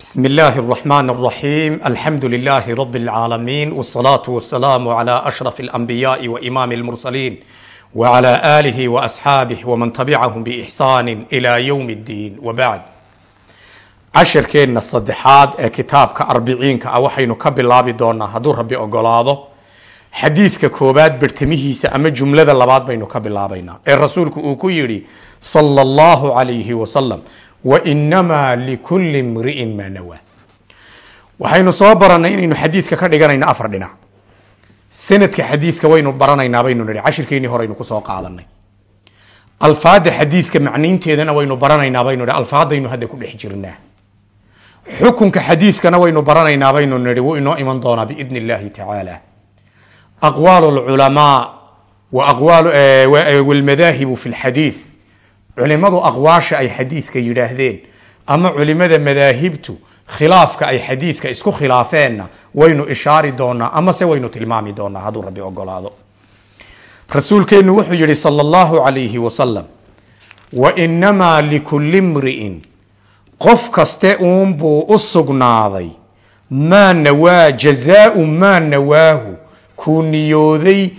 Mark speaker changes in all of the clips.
Speaker 1: بسم الله الرحمن الرحيم الحمد لله رب العالمين والصلاة والسلام على أشرف الأنبياء وإمام المرسلين وعلى آله وأصحابه ومن تبعهم بإحسان إلى يوم الدين وبعد cashirkeenna saddexaad ee kitaabka arbiciinka ah waxaynu ka bilaabi doonaa hadduu rabbi ogolaado xadiidka koobaad bertamihiisa ama jumlada labaad baynu ka bilaabaynaa ee rasuulku uu ku wainamaa likulli mri'in maa nawaa waxaynu soo barannay inaynu xadiidka ka dhiganayno afar dhinac. Sanadka xadiidka waynu baranaynaa baynu nihi cashirkeennii horeynu ku soo qaadanay. Alfaada xadiidka macniinteedana waynu baranaynaa baynu nihi alfaadaynu hadda ku dhex jirnaa. Xukunka xadiidkana waynu baranaynaa baynu nihi wuu inoo iman doonaa biidni illahi tacaala aqwaal lculamaa wa aqwaal walmadaahibu fi lxadiid culimadu aqwaasha ay xadiidka yidhaahdeen ama culimada madaahibtu khilaafka ay xadiidka isku khilaafeenna waynu ishaari doonaa amase waynu tilmaami doonaa hadduu rabbi ogolaado rasuulkeennu wuxuu yihi sala allahu calayhi wasalam wainamaa likulli mri'in qof kaste uunbuu u sugnaaday maa nawaa jazaau maa nawaahu kuu niyooday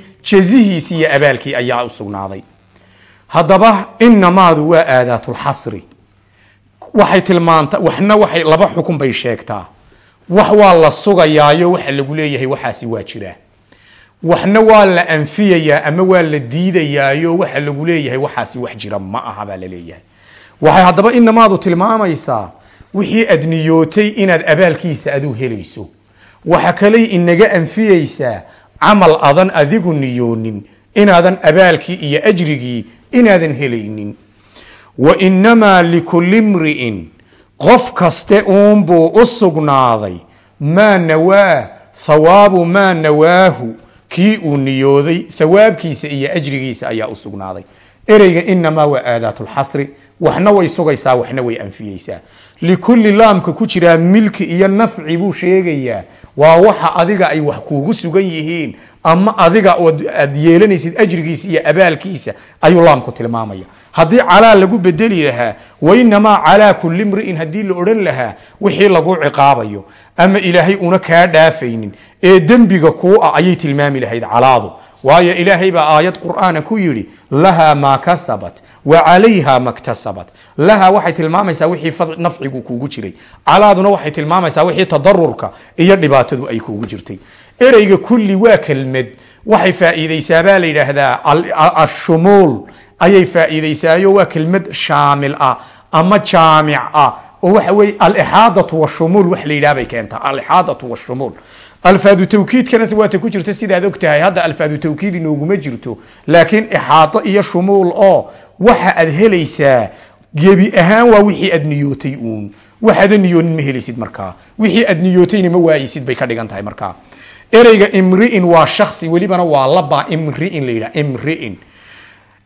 Speaker 1: iyo abaalkii ayaa u sugnaaday haddaba inamaadu waa aadaatulxasri waxay tilmaanta waxna waxay laba xukun bay sheegtaa. Wax waa la sugayaayo waxa lagu leeyahay waxaasi waa jiraa waxna waa la anfiyayaa ama waa la diidayaayo waxa lagu leeyahay waxaasi wax jira ma aha baa la waxay haddaba inamaadu tilmaamaysaa wixii aad niyootay inaad abaalkiisa adu helayso. Waxa kaley inaga anfiyeysaa camal adan adigu niyoonin inaadan abaalkii iyo ajrigii inaadan helaynin. Wa inamaa likulli mri'in qof kaste uunbuu u sugnaaday maa nawaa thawaabu maa nawaahu kii uu niyooday thawaabkiisa iyo ajrigiisa ayaa u sugnaaday. Ereyga inamaa waa aadaatulxasri waxna way sugaysaa waxna way anfiyeysaa likulli laamka ku jiraa milki iyo nafci buu sheegayaa. Waa waxa adiga ay wax kuugu sugan yihiin ama adiga aad yeelanaysid ajrigiisa iyo abaalkiisa ayuu laamku tilmaamaya. Haddii calaa lagu bedeli lahaa wainamaa calaa kulli mri'in haddii la odhan lahaa wixii lagu ciqaabayo. Ama ilaahay una kaa dhaafaynin. Ee dembiga kuu ah ayay tilmaami lahayd calaadu waayo ilaahay baa aayad qur'aana ku yidhi lahaa maa kasabat wa calayha maktasabat lahaa waxay tilmaamaysaa wixii nafcigu kuugu jiray. Calaaduna waxay tilmaamaysaa wixii tadarurka iyo dhibaatadu ay kuugu jirtay. Ereyga kulli waa kelmad. Waxay faa'iideysaa baa la yidhaahdaa ashumuul. Ayay faa'iideysaayo waa kelmad shaamil ah ama jaamic ah. Oo waxa weye alixaadatu washumuul wax la yidhaha bay keentaa alixaadatu washumuul alfaadu tawkiidkana waata ku jirta sidaad og tahay hadda alfaadu tawkiid inooguma jirto laakiin ixaato iyo shumuul oo waxa aad helaysaa gebi ahaan waa wixii aad niyootay uun. Waxaadan niyoonin ma helaysid markaa. Wixii aad niyootayna ma waayisid bay ka dhigan tahay markaa. Ereyga imri'in waa shaksi welibana waa laba imri'in la yidhaha imri'in.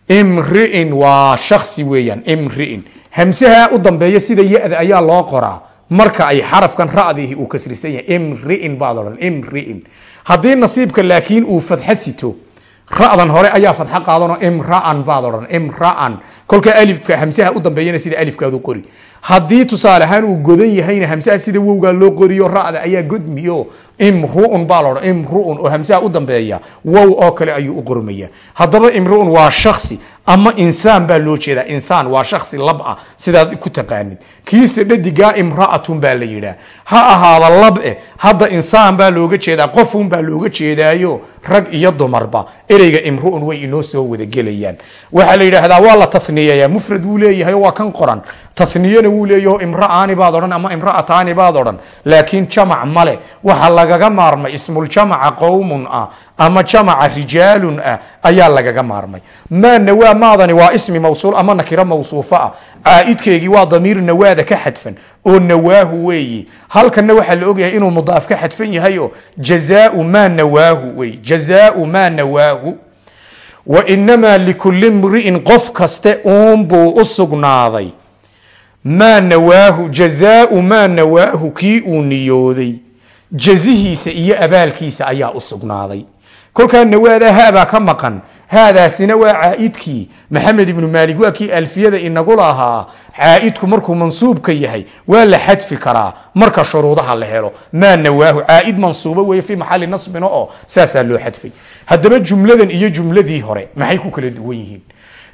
Speaker 1: Imri'in waa shaksi weeyaan imri'in. Hamsaha u dambeeya sida ya-da ayaa loo qoraa marka ay xarafkan ra'dihi uu kasrisan yahay imri'in baad odhan imri'in. Haddii nasiibka laakiin uu fadxo sito ra'dan hore ayaa fadxo qaadanoo imra'an baad odhan imra'an. Kolka alifka hamsaha u dambeeyana sida alifkaadu qori. Haddii tusaale ahaan uu godan yahayna hamsaha sida wowgaa loo qoriyo ra'da ayaa godmiyo. Imru'un baa la odhan imru'un oo hamsaha u dambeeya. Wow oo kale ayuu u qormaya haddaba imru'un waa shaksi ama insaan baa loo jeedaa. Insaan waa shaksi lab ah sidaad ku taqaanid. Kiise dhadigaa imra'atun baa la yidhaah. Ha ahaada lab eh hadda insaan baa looga jeedaa qofun baa looga jeedaayo. Rag iyo dumarba ereyga imru'un way inoo soo wadagelayaan. Waxaa la yidhaahdaa waa la taniyeeyaa mufrad wuu leeyahay waa kan qoran. Taniyena wuu leeyaho imra'aani baad odhan ama imra'ataani baad odhan. Laakiin jamac male waxa lagaga maarmay ismuljamaca qowmun ah ama jamaca rijaalun ah ayaa lagaga maarmay. Maa nawaa maadani waa ismi mawsuul ama nakiro mawsuufo ah. Caaidkeygii waa damiir nawaada ka xadfan. Oo nawaahu weeyi. Halkanna waxaa la ogyahay inuu mudaaf ka xadfan yahay oo jazaau maa nawaahu wey jazaau maa nawaahu wainamaa likulli mri'in qof kaste uunbuu u sugnaaday maa nawaahu jazaau maa nawaahu kii uu niyooday jazihiisa iyo abaalkiisa ayaa u sugnaaday kolkaa nawaada habaa ka maqan haadaasina waa caaidkii. Maxamed ibnu maalig waa kii alfiyada inagu lahaa. Caaidku markuu mansuubka yahay waa la xadfi karaa. Marka shuruudaha la helo maa nawaahu? Caaid mansuuba weeye fii maxali nasbina oo saasaa loo xadfay. Haddaba jumladan iyo jumladii hore maxay ku kala duwan yihiin?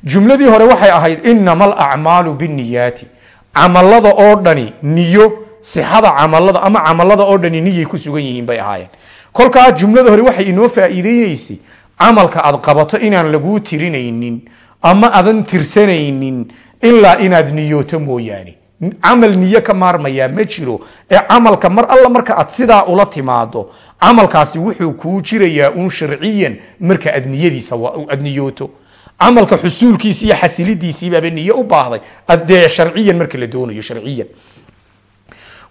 Speaker 1: Jumladii hore waxay ahayd inama alacmaalu biniyaati camalada oo dhani niyo sixada camalada ama camalada oo dhani niyay ku sugan yihiin bay ahaayeen. Kolkaa jumlada hore waxay inoo faa'iideynaysay camalka aad qabato inaan laguu tirinaynin ama adan tirsanaynin ilaa inaad niyooto mooyaane. Camal niyo ka maarmayaa ma jiro ee camalka mar alla marka aad sidaa ula timaado camalkaasi wuxuu kuu jirayaa uun sharciyan marka aad niyadiisa aad niyooto. Camalka xusuulkiisi iyo xasilidiisiibaaba niyo u baahday adee sharciyan marka la doonayo sharciyan.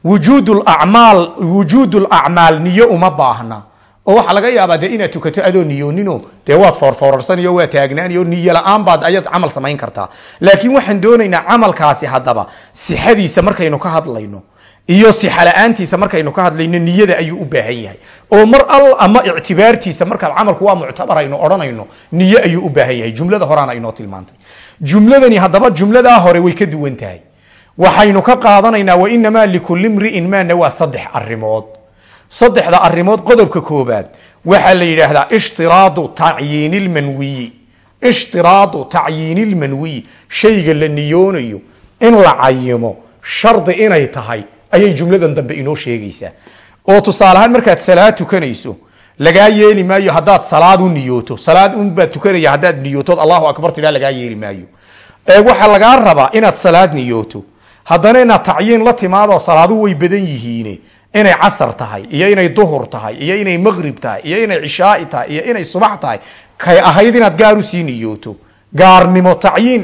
Speaker 1: Wujuud acmaal niyo uma baahna oo waxaa laga yaabaa dee inaad tukato adoo niyoonino dee waad foorfoorarsanio waa taagnaaniyo niyo la'aan baad ayaad camal samayn kartaa. Laakiin waxaan doonaynaa camalkaasi haddaba sixadiisa markaynu ka hadlayno iyo sixa la'aantiisa markaynu ka hadlayno niyada ayuu u baahan yahay. Oo mar al ama ictibaartiisa markaad camalku waa muctabar aynu odhanayno niyo ayuu u baahan yahay. Jumlada horaana inoo tilmaantay. Jumladani haddaba jumladaa hore way ka duwan tahay. Waxaynu ka qaadanaynaa wainamaa likulli mri'in maana waa saddex arimood saddexda arimood qodobka koobaad waxaa la yidhaahdaa ishtiraadu tacyiini lmanwiyi ishtiraadu tacyiini lmanwiyi shayga la niyoonayo in la cayimo shardi inay tahay ayay jumladan dambe inoo sheegaysaa. Oo tusaaleahaan markaad salaad tukanayso lagaa yeeli maayo haddaad salaad u niyooto. Salaad unbaad tukanaya haddaad niyootood allahu akbar tidhaa lagaa yeeli maayo. Waxaa lagaa rabaa inaad salaad niyooto. Haddana inaad tacyiin la timaadoo salaadu way badan yihiine inay casar tahay iyo inay duhur tahay iyo inay maqrib tahay iyo inay cishaai tahay iyo inay subax tahay kay ahayd inaad gaar u sii niyooto. Gaarnimo tayiin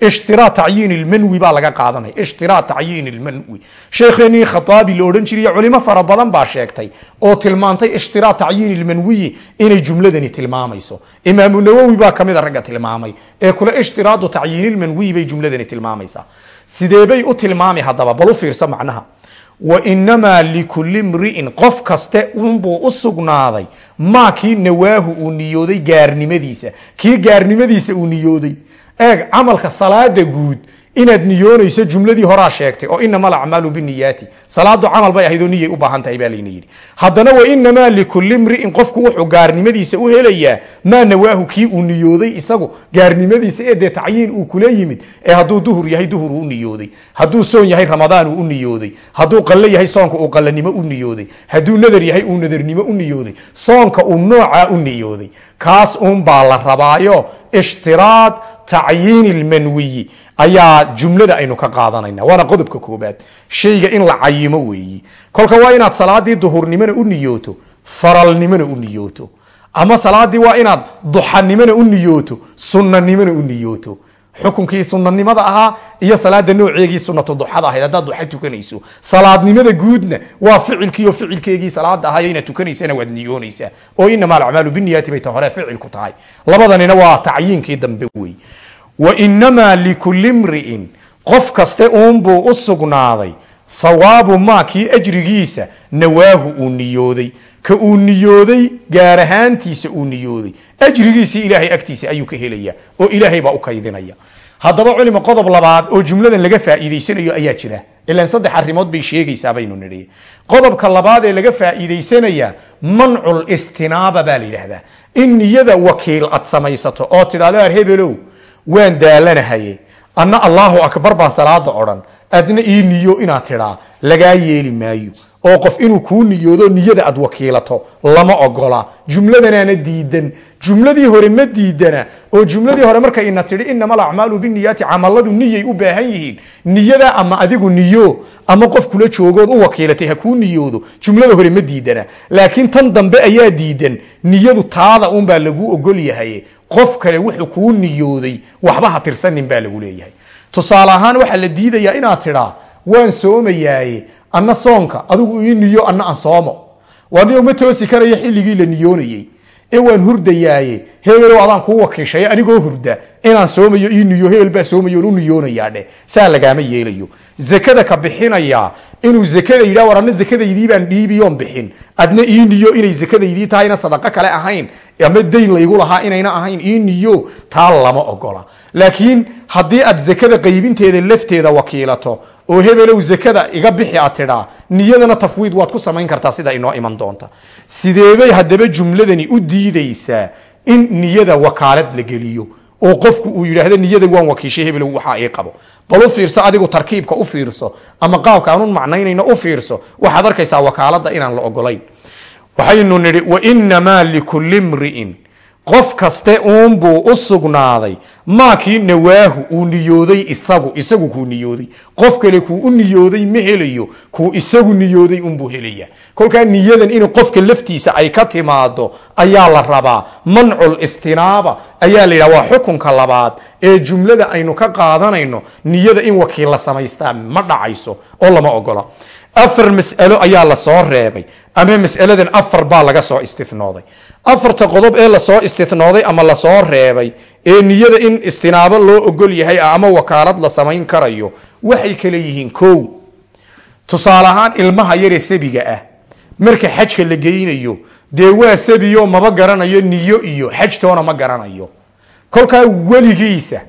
Speaker 1: ishtiraa tacyiin ilmanwi baa laga qaadanaya ishtiraa tacyiin ilmanwi. Sheekheenii khataabi la odhan jiriyo culimo fara badan baa sheegtay oo tilmaantay ishtiraa tacyiin ilmanwiyi inay jumladani tilmaamayso. Imaamu nawowi baa kamida ragga tilmaamay ee kule ishtiraadu tacyiin ilmanwiyi bay jumladani tilmaamaysaa. Sideebay u tilmaami haddaba? Bal u fiirso macnaha wainamaa likulli mri'in qof kaste unbuu u sugnaaday maa kii nawaahu uu niyooday gaarnimadiisa kii gaarnimadiisa uu niyooday eeg camalka salaada guud inaad niyoonayso jumladii horaa sheegtay oo inama alacmaalu biniyaati salaadu camal bay ahayd oo niyay u baahan tahay baa layna haddana wainamaa likulli mri'in qofku wuxuu gaarnimadiisa u helayaa maa nawaahu kii uu niyooday isagu. Gaarnimadiisa ee dee tacyiin uu kula yimid ee hadduu duhur yahay duhur uu niyooday. Hadduu soon yahay ramadaan uu u niyooday. Hadduu qalle yahay soonka uu qallanimo u niyooday. Hadduu nadar yahay uu nadarnimo u niyooday. Soonka uu noocaa u niyooday. Kaas uunbaa la rabaayo. Ishtiraad tacyiini lmanwiyi ayaa jumlada aynu ka qaadanayna waana qodobka koobaad. Shayga in la cayimo weeyi. Kolka waa inaad salaadii duhurnimona u niyooto faralnimona u niyooto. Ama salaadii waa inaad duxanimona u niyooto sunanimona u niyooto xukunkii sunanimada ahaa iyo salaada nooceegii sunatu duxada ahayd. Haddaad duxa tukanayso salaadnimada guudna waa ficilkiiyo ficilkeegii salaada ahayo inaad tukanaysana waad niyoonaysaa oo inama alacmaalu biniyaati bay ta hore ficilku tahay. Labadanina waa tacyiinkii dambe wey wainamaa likulli mri'in qof kaste uunbuu u sugnaaday hawaabu maa kii ajrigiisa nawaahu uu niyooday. Ka uu niyooday gaar ahaantiisa uu niyooday. Ajrigiisii ilaahay agtiisa ayuu ka helaya oo ilaahay baa u kaydinaya. Haddaba culima qodob labaad oo jumladan laga faa'iidaysanayo ayaa jira. Ilaan saddex arrimood bay sheegaysaa baynu nidhi. Qodobka labaad ee laga faa'iidaysanaya mancul istinaaba baa la yidhaahdaa. In niyada wakiil ad samaysato oo tidhahdo ar waan daalanahaye anna allaahu akbar baan salaada odhan adna ii niyo inaad tidhaa lagaa yeeli maayo oo qof inuu kuu niyoodo niyada aad wakiilato lama ogola jumladanaana diidan jumladii hore ma diidana oo jumladii hore markay ina tidhi inama alacmaalu biniyaati camaladu niyay u baahan yihiin niyada ama adigu niyo ama qof kula joogood u wakiilatay ha kuu niyoodo jumlada hore ma diidana laakiin tan dambe ayaa diidan niyadu taada unbaa lagu ogol yahay qof kale wuxuu kuu niyooday waxba ha tirsanin baa lagu leeyahay. Tusaale ahaan waxaa la diidayaa inaad tidhaa waan soomayaaye anna soonka adigu ii niyo anna aan soomo. Waaniyo ma toosi karayo xilligii la niyoonayey. Ee waan hurdayaaye hebelow adaan kuu wakiishaye anigoo hurda inaan soomayo ii niyo hebel baa soomayo u niyoonayaa dheh saa lagaama yeelayo. Zakada ka bixinayaa inuu zakada yidhah war adna zakadaydii baan dhiibiyoon bixin. Adna ii niyo inay zakadaydii tahayna sadaqo kale ahayn. Ama dayn laygu lahaa inayna ahayn. Ii niyo taa lama ogola. Laakiin haddii aad zakada qaybinteeda lafteeda wakiilato oo hebelow zakada iga bixi aad tidhaa niyadana tafwiid waad ku samayn kartaa sida inoo iman doonta. Sideebay haddaba jumladani u diidaysaa in niyada wakaalad la geliyo oo qofku uu yidhaahdo niyada waan wakiishay hebelow waxaa ii qabo. Bal u fiirso adigu tarkiibka u fiirso ama qaabka aanun macnaynayno u fiirso waxaad arkaysaa wakaalada inaan la ogolayn waxaynu nidhi wainamaa likulli mri'in qof kaste uunbuu u sugnaaday. Maakii nawaahu uu niyooday isagu isagu kuu niyooday. Qof kale kuu u niyooday ma helayo kuu isagu niyooday unbuu helaya kolkaa niyadan in qofka laftiisa ay ka timaado ayaa la rabaa. Mancul istinaaba ayaa la yidhaha waa xukunka labaad. Ee jumlada aynu ka qaadanayno niyada in wakiil la samaystaa ma dhacayso oo lama ogola afar mas'alo ayaa la soo reebay. Ama mas'aladan afar baa laga soo istinooday afarta qodob ee la soo istinooday ama la soo reebay ee niyada in istinaabo loo ogol yahay ama wakaalad la samayn karayo waxay kale yihiin kow. Tusaale ahaan ilmaha yaree sabiga ah marka xajka la geynayo dee waa sabiyo maba garanayo niyo iyo xajtoona ma garanayo. Kolkaa weligiisa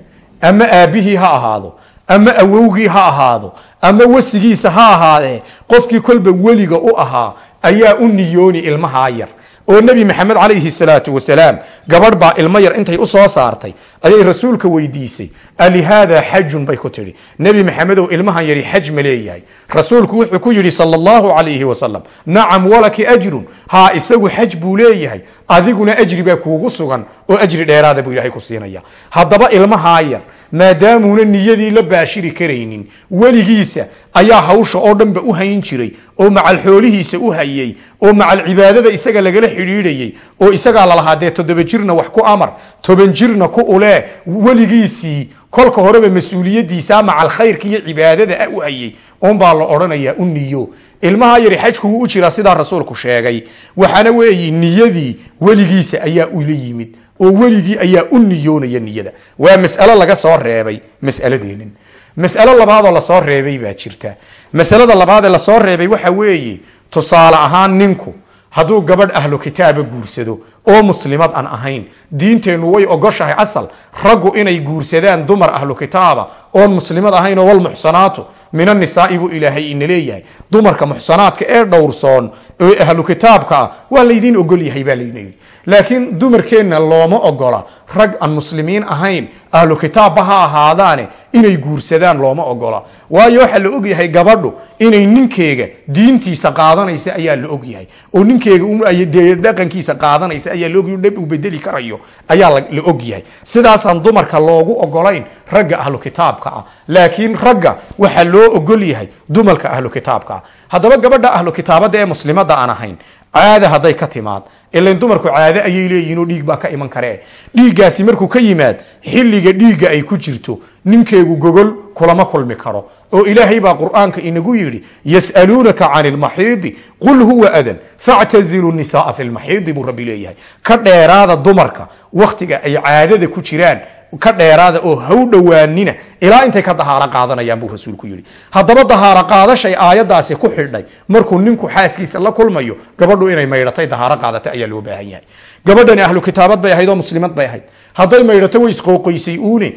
Speaker 1: ama aabbihii ha ahaado ama awowgii ha ahaado ama wasigiisa ha ahaadee qofkii kolba weliga u ahaa ayaa u niyooni ilmahaa yar. Oo nebi maxamed calayhi salaatu wasalaam gabadh baa ilmo yar intay u soo saartay ayay rasuulka weydiisay alihaada xajun? bay ku tidhi. Nebi maxamedow ilmahan yari xaj ma leeyahay. Rasuulku wuxuu ku yidhi sala allahu calayhi wasalam nacam walaki ajrun. Haa isagu xaj buu leeyahay. Adiguna ajri baa kuugu sugan. Oo ajri dheeraada buu ilaahay ku siinaya haddaba ilmahaa yar maadaamuuna niyadii la baashiri karaynin. Weligiisa ayaa hawsha oo dhanba u hayn jiray oo macal xoolihiisa u hayay oo macal cibaadada isaga lagala xidhiidhayay oo isagaa lalahaa dee toddoba jirna wax ku amar toban jirna ku ulee weligiisii kolka horeba mas'uuliyadiisa macal khayrka iyo cibaadada ah u hayay unbaa la odhanayaa u niyo. Ilmaha yari xajku wuu u jiraa sidaa rasuulku sheegay. Waxaana weeye niyadii weligiisa ayaa ula yimid oo weligii ayaa u niyoonaya niyada. Waa mas'alo laga soo reebay mas'aladeenan mas'alo labaadoo la soo reebay baa jirta. Masalada labaadee la soo reebay waxa weeye tusaale ahaan ninku hadduu gabadh ahlu kitaaba guursado oo muslimad aan ahayn diinteennu way ogoshahay asal raggu inay guursadaan dumar ahlu kitaaba oon muslimad ahayn oo walmuxsanaatu min annisaai buu ilaahay ina leeyahay. Dumarka muxsanaadka ee dhowrsoon ee ahlu kitaabka ah waa laydiin ogol yahay baa layna yidhi. Laakiin dumarkeenna looma ogola. Rag aan muslimiin ahayn ahlu kitaabba ha ahaadaane inay guursadaan looma ogola. Waayo waxaa la ogyahay gabadhu inay ninkeega diintiisa qaadanaysa ayaa la ogyahay oo ninkeega dhaqankiisa qaadanaysa ayaa laogyahay dhab uu bedeli karayo ayaa la ogyahay sidaasaan dumarka loogu ogolayn ragga ahlu kitaabka ah. Laakiin ragga waxaa loo ogol yahay dumarka ahlu kitaabka. Haddaba gabadha ahlu kitaabada ee muslimada aan ahayn caada hadday ka timaad. Ilan dumarku caade ayay leeyihiin oo dhiig baa ka iman karee dhiiggaasi markuu ka yimaad xilliga dhiigga ay ku jirto ninkeegu gogol kulama kulmi karo. Oo ilaahay baa qur'aanka inagu yidhi yas'aluunaka can ilmaxiidi qul huwa adan factazilu nisaaa fi lmaxiidi buu rabbi leeyahay. Ka dheeraada dumarka wakhtiga ay caadada ku jiraan ka dheeraada oo haw dhowaanina ilaa intay ka dahaaro qaadanayaan buu rasuulku yidhi. Haddaba dahaaro qaadashay aayadaasi ku xidhay markuu ninku xaaskiisa la kulmayo gabadhu inay maydhatay dahaaro qaadatay ayaa loo baahan yahay. Gabadhani ahlu kitaabad bay ahayd oo muslimad bay ahayd. Hadday maydhato way isqooqoysay uune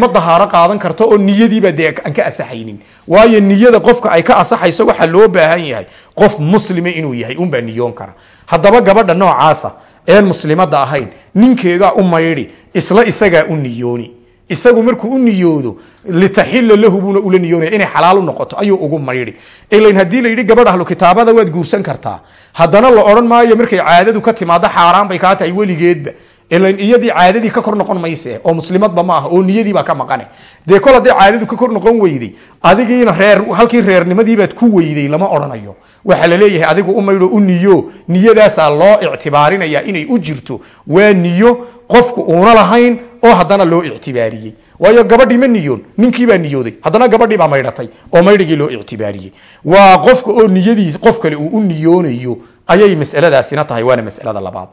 Speaker 1: ma dahaaro qaadan karto oo niyadiiba dee aan ka asaxaynin. Waayo niyada qofka ay ka asaxayso waxaa loo baahan yahay qof muslima inuu yahay unbaa niyoon kara. Haddaba gabadha noocaasa een muslimada ahayn ninkeegaa u maydhi isla isagaa u niyooni. Isagu markuu u niyoodo litaxila lahu buuna ula niyoonaya inay xalaal u noqoto ayuu ugu maydhi ilan haddii la yidhi gabadh ahlu kitaabada waad guursan kartaa. Haddana la odhan maayo markay caadadu ka timaado xaaraan bay kaa tahay weligeedba ilan iyadii caadadii ka kor noqon mayse oo muslimadba ma aha oo niyadiibaa ka maqane. Dee kol hadday caadadu ka kor noqon weyday adigiina reer halkii reernimadiibaad ku weyday lama odhanayo. Waxaa la leeyahay adigu u u niyo niyadaasaa loo ictibaarinaya inay u jirto. Waa niyo qofku uuna lahayn oo haddana loo ictibaariyey. Waayo gabadhii ma niyoon ninkiibaa niyooday. Haddana gabadhii baa maydhatay oo maydhigii loo ictibaariyey. Waa qofka oo niyadiis qof kale uu u niyoonayo ayay masaladaasina tahay waana masalada labaad.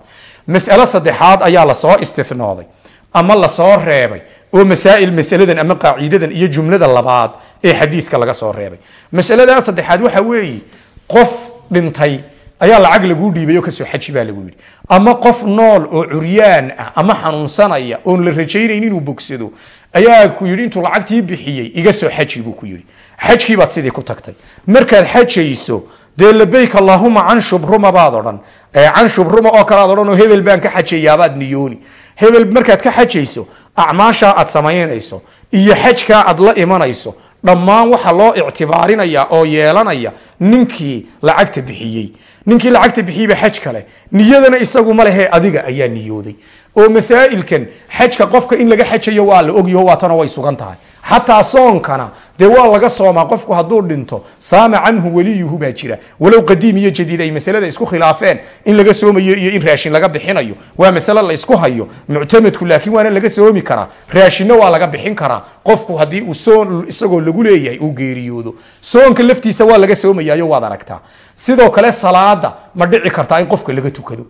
Speaker 1: Mas'alo saddexaad ayaa la soo istinooday ama la soo reebay oo masaa'il masaladan ama qaaciidadan iyo jumlada labaad ee xadiidka laga soo reebay. Masaladaa saddexaad waxa weeye qof dhintay ayaa lacag laguu dhiibay oo ka soo xaji baa lagu yidhi. Ama qof nool oo curyaan ah ama xanuunsanaya oon la rajaynayn inuu bogsado ayaa ku yidhi intuu lacagtii bixiyey iga soo xaji buu ku yidhi. Xajkii baad sidii ku tagtay. Markaad xajayso dee labayk allaahuma can shubruma baad odhan. Can shubruma oo kale aad odhan oo hebel baan ka xajayaabaad niyooni. Hebel markaad ka xajayso acmaashaa aad samaynayso iyo xajkaa aad la imanayso dhammaan waxa loo ictibaarinaya oo yeelanaya ninkii lacagta bixiyey. Ninkii lacagta bixiyeyba xaj kale. Niyadana isagu ma lehe adiga ayaa niyooday. Oo masaa'ilkan xajka qofka in laga xajayo waa la ogyaho waatana way sugan tahay xataa soonkana dee waa laga soomaa qofku hadduu dhinto saama canhu weliyuhu baa jira. Walow qadiim iyo jadiid ay masalada isku khilaafeen in laga soomayo iyo in raashin laga bixinayo waa masale la isku hayo. Muctamadku laakiin waana laga soomi karaa. Raashinna waa laga bixin karaa. Qofku haddii uu soon isagoo lagu leeyahay uu geeriyoodo. Soonka laftiisa waa laga soomayayo waad aragtaa. Sidoo kale salaada ma dhici kartaa in qofka laga tukado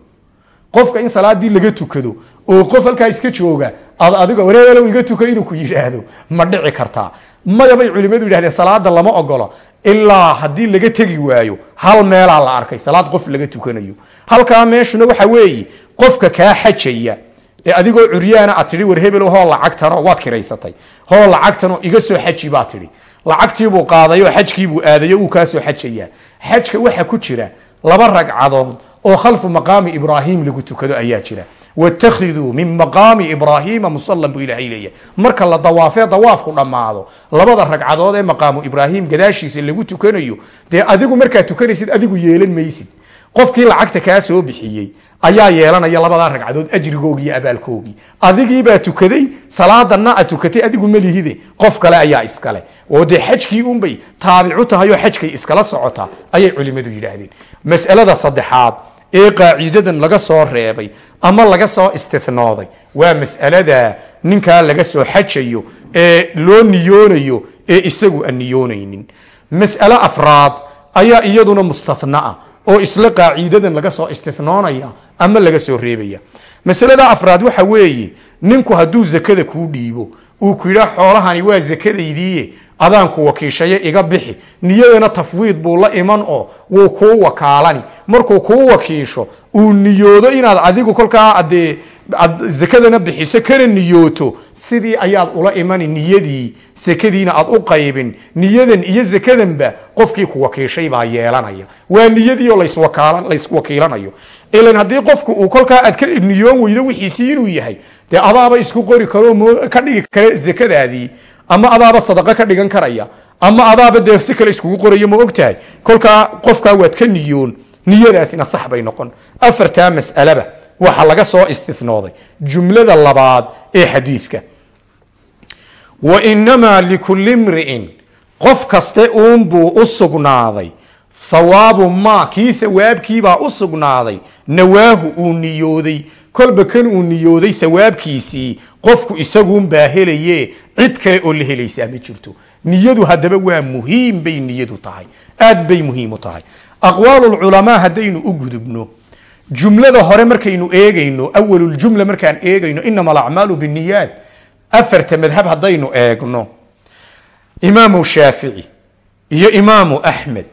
Speaker 1: qofka in salaadii laga tukado oo qof halkaa iska jooga ad adiga wareelow iga tuka inuu ku yidhaahdo ma dhici kartaa maya bay yidhahdeen salaada lama ogolo ilaa haddii laga tegi waayo hal meelaa la arkay salaad qof laga tukanayo. Halkaa meeshuna waxa weeye qofka kaa xajaya ee adigoo curyaana aad tidhi war hebel hoo lacagtano waad kiraysatay. Hoo lacagtano iga soo xaji baa tidhi. Lacagtiibuu qaaday oo xajkiibuu aadayo uu kaa soo xajayaa. Xajka waxa ku jira laba ragcadood oo khalfu maqaami ibraahim lagu tukado ayaa jira. Watakhiduu min maqaami ibraahiima musalan buu ilaahay leeyahay. Marka la dawaafee dawaafku dhammaado labada ragcadood ee maqaamu ibraahim gadaashiisa lagu tukanayo dee adigu markaad tukanaysid adigu yeelan maysid qofkii lacagta kaa soo bixiyey ayaa yeelanaya labadaa ragcadood ajrigoogii iyo abaalkoogii adigiibaa tukaday salaadana aad tukatay adigu malihide qof kale ayaa iskale oo dee xajkii unbay taabicu tahay oo xajkay iskala socotaa ayay culimadu yidhaahdeen. Masalada saddexaad ee qaaciidadan laga soo reebay ama laga soo istinooday waa mas'alada ninkaa laga soo xajayo ee loo niyoonayo ee isagu aan niyoonaynin mas'alo afraad ayaa iyaduna mustathnaa oo isla qaaciidadan laga soo istinoonaya ama laga soo reebaya. Masalada afraad waxa weeye ninku hadduu zakada kuu dhiibo uu ku yidhaa xoolahani waa zakadaydiiye adaanku wakiishaye iga bixi. Niyadana tafwiid buu la iman oo wuu kuu wakaalani. Markuu kuu wakiisho uu niyoodo inaad adigu kolkaa adee ad zakadana bixiso kana niyooto sidii ayaad ula imani niyadii sakadiina aad u qaybin. Niyadan iyo zakadanba qofkii ku wakiishay baa yeelanaya. Waa niyadii oo layswakiilanayo ilan haddii qofku uu kolkaa aad ka niyoon weydo wixiisii inuu yahay dee adaaba isku qori karo ka dhigi kare zakadaadii ama adaaba sadaqo ka dhigan karaya. Ama adaaba dee si kale iskugu qorayo ma ogtahay. Kolkaa qofkaa waad ka niyoon niyadaasina sax bay noqon. Afartaa mas'alaba waxaa laga soo istinooday jumlada labaad ee xadiidka. Wa inamaa likulli mri'in qof kaste uunbuu u sugnaaday thawaabu maa kii thawaabkiibaa u sugnaaday. Nawaahu uu niyooday. Kolba kan uu niyooday thawaabkiisii qofku isaguunbaa helaye cid kale oo la helaysaa ma jirto. Niyadu haddaba waa muhiim bay niyadu tahay. Aad bay muhiim u tahay. Aqwaalulculamaa haddaynu u gudubno. Jumlada hore markaynu eegayno awaluljumla markaan eegayno inama alacmaalu biniyaad afarta madhab haddaynu eegno. Imaamu shaafici iyo imaamu axmed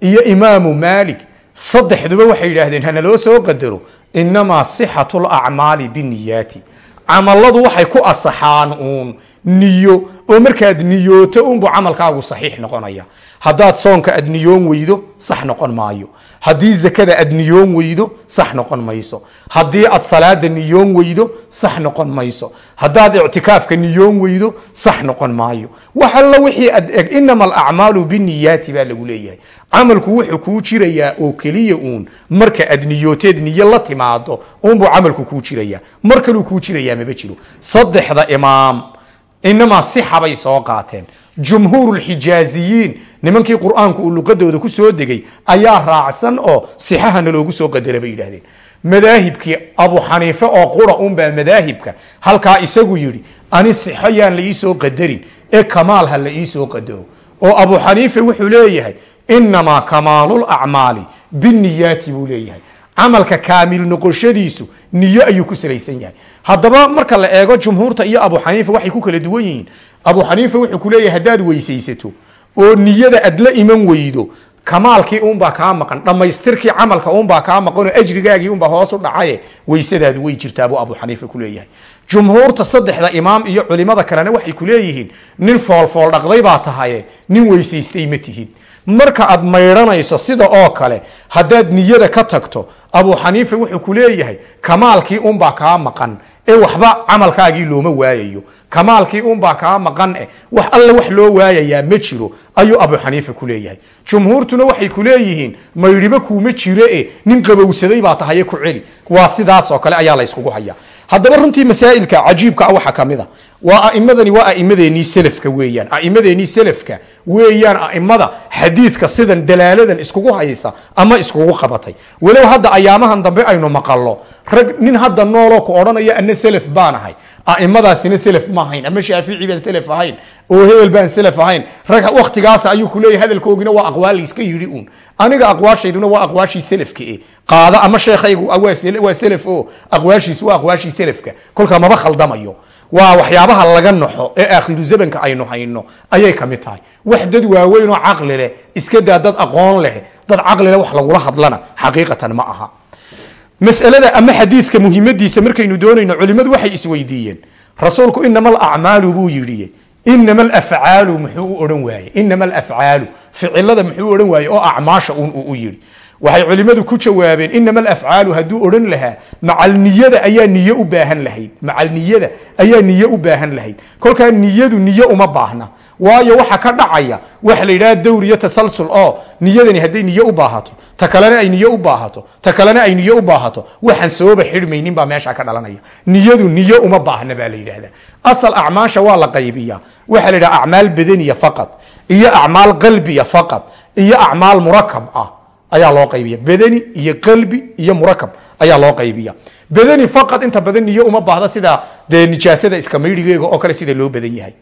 Speaker 1: iyo imaamu maalik saddexduba waxay yidhaahdeen hanaloo soo qadaro? Inamaa sixatu lacmaali biniyaati camaladu waxay ku asaxaan uun niyo oo markaad niyooto unbuu camalkaagu saxiix noqonaya. Haddaad soonka aad niyoon weydo sax noqon maayo. Haddii zakada aad niyoon weydo sax noqon mayso. Haddii aad salaada niyoon weydo sax noqon mayso. Haddaad ictikaafka niyoon weydo sax noqon maayo. Wax alla wixii aad eg inama alacmaalu biniyaati baa lagu leeyahay. Camalku wuxuu kuu jirayaa oo keliya uun. Marka aad niyooteed niyo la timaado uunbuu camalku kuu jiraya mar kaluu kuu jirayaa maba jiro. Saddexda imaam inamaa sixa bay soo qaateen jumhuur lxijaaziyiin nimankii qur'aanku uu luqadooda ku soo degay ayaa raacsan oo sixahana loogu soo qadara bay yidhahdeen madaahibkii abu xaniife oo qura unbaa madaahibka halkaa isagu yidhi ani sixo yaan la iisoo qadarin ee kamaal ha la iisoo qadaro oo abu xaniife wuxuu leeyahay inamaa kamaalulacmaali biniyaati buu leeyahay camalka kaamil noqoshadiisu niyo ayuu ku salaysan yahay. Haddaba marka la eego jumhuurta iyo abu xaniifa waxay ku kala duwan yihiin. Abu xaniifa wuxuu ku haddaad weysaysato oo niyada aad iman weydo kamaalkii unbaa kaa maqan dhammaystirkii camalka unbaa kaa maqanoo ajrigaagii unbaa hoos u dhacaye weysadaadu way jirtaabuu abu xaniifa ku jumhuurta saddexda imaam iyo culimada kalena waxay ku nin foolfool dhaqday baa tahaye nin weysaystay ma tihid. Marka aad maydhanayso sida oo kale haddaad niyada ka tagto abu xaniifa wuxuu ku leeyahay kamaalkii unbaa kaa maqan. Ee waxba camalkaagii looma waayayo. Kamaalkii unbaa kaa maqan eh wax alle wax loo waayayaa ma jiro ayuu abu xaniifa ku leeyahay. Jumhuurtuna waxay ku leeyihiin maydhibo kuuma jiro e nin qabowsaday baa tahaye ku celi. Waa sidaasoo kale ayaa la yskugu haya haddaba runtii masaa'ilka cajiibka ah waxaa ka mid a waa aimadani waa aimadeenii selafka weeyaan. Aimadeenii selafka weeyaan aimada xadiidka sidan dalaaladan iskugu haysa ama iskugu qabatay. Walow hadda ayaamahan dambe aynu maqallo rag nin hadda nooloo ku odhanaya ana selaf baan ahay. Aimadaasina selaf ma ahayn ama shaafici baan selaf ahayn oo hebel baan selaf ahayn. Rag waktigaas ayuu kuleeyahy hadalkoogina waa aqwaal layska yidhi uun. Aniga aqwaashayduna waa aqwaashii selafka e qaada ama sheekhaygu waa selaf o aqwaashiis waa aqwaashii selafka kolkaa maba khaldamayo waa waxyaabaha laga naxo ee aakhiru zamanka aynu hayno ayay ka mid tahay. Wax dad waaweyn oo caqli leh iska daa dad aqoon leh dad caqli leh wax lagula hadlana xaqiiqatan ma aha. Masalada ama xadiidka muhiimadiisa markaynu doonayno culimmadu waxay isweydiiyeen. Rasuulku inama alacmaalu buu yidhi inama alafcaalu muxuu u odhan waaye inama alafcaalu ficilada muxuu odhan waaye oo acmaasha un u yidhi waxay culimmadu ku jawaabeen inama alafcaalu hadduu odhan lahaa macalniyada ayaa niye u baahan lahayd. Macalniyada ayaa niye u baahan lahayd. Kolkaa niyadu niye uma baahna. Waayo waxa ka dhacaya waxa la yidhaha dawr iyo tasalsul oo niyadani hadday niye u baahato ta kalena ay niye u baahato ta kalena ay niye u baahato. Waxaan sooba xidhmaynin baa meesha ka dhalanaya. Niyadu niye uma baahna baa la yidhahda asal acmaasha waa la qaybiya waxaa la yidhaha acmaal badaniya faqad iyo acmaal qalbiya faqad iyo acmaal murakab ah ayaa loo qaybiya badani iyo qalbi iyo murakab ayaa loo qaybiya badani faqad inta badan niyo uma baahda sida dee nijaasada iska maydhigeega oo kale sida loo badan yahay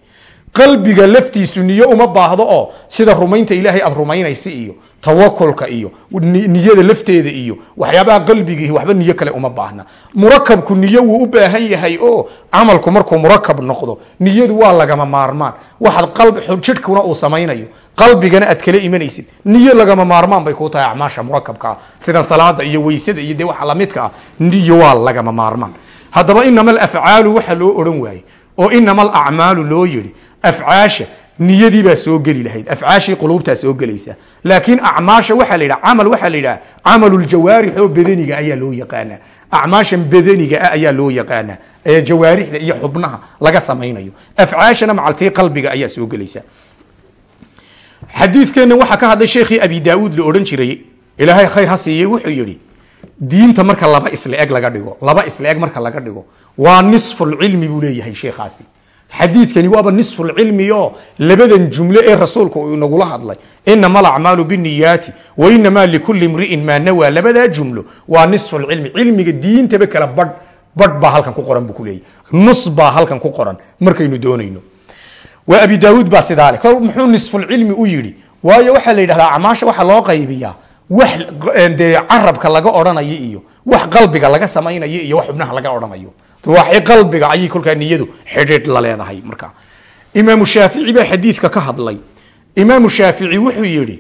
Speaker 1: qalbiga laftiisu niyo uma baahdo oo sida rumaynta ilaahay aad rumaynaysa iyo tawakulka iyo niyada lafteeda iyo waxyaabaha qalbigiihi waxba niyo kale uma baahna. Murakabku niyo wuu u baahan yahay oo camalku markuu murakab noqdo niyadu waa lagama maarmaan. Waxaad jidhkuna uu samaynayo. Qalbigana aad kala imanaysid. Niyo lagama maarmaan bay kuu tahay acmaasha murakabka. Ah sidan salaada iyo weysada iyo dee waxa lamidka ah niyo waa lagama maarmaan. Haddaba inama alafcaalu waxa loo odhan waaye oo inama alacmaalu loo yidhi afcaasha niyadii baa soo geli lahayd afcaashii quluubtaa soo gelaysa laakiin acmaasha waxaa la yidhaha camal waxaa la yidhaha camaluljawaarix oo badaniga ayaa loo yaqaanaa. Acmaashan badaniga ah ayaa loo yaqaanaa ee jawaarixda iyo xubnaha laga samaynayo. Afcaashana macaltii qalbiga ayaa soo gelaysa xadiidkeennan waxaa ka hadlay sheekhii abi daauud la odhan jiray ilaahay khayr ha siiyey wuxuu yidhi diinta marka laba isla eg laga dhigo laba isla eg marka laga dhigo waa nisfulcilmi buu leeyahay sheekhaasi xadiidkani waaba nisfulcilmi oo labadan jumle ee rasuulka uu inagula hadlay. Inama alacmaalu biniyaati wa inamaa likulli imri'in maa nawaa. Labadaa jumlo waa nisfulcilmi cilmiga diintaba kala badh badh baa halkan ku qoran buu ku leeyahy nus baa halkan ku qoran markaynu doonayno. Waa abi daauud baa sidaale. Kol muxuu nisfulcilmi u yidhi? Waayo waxaa la yidhahdaa acmaasha waxaa loo qaybiyaa wax dee carabka laga odhanayo iyo wax qalbiga laga samaynayo iyo wax xubnaha laga odhanayo. Waxi qalbiga ayay kolkaa niyadu xidhiidh la leedahay markaa imaamu shaafici baa xadiidka ka hadlay. Imaamu shaafici wuxuu yidhi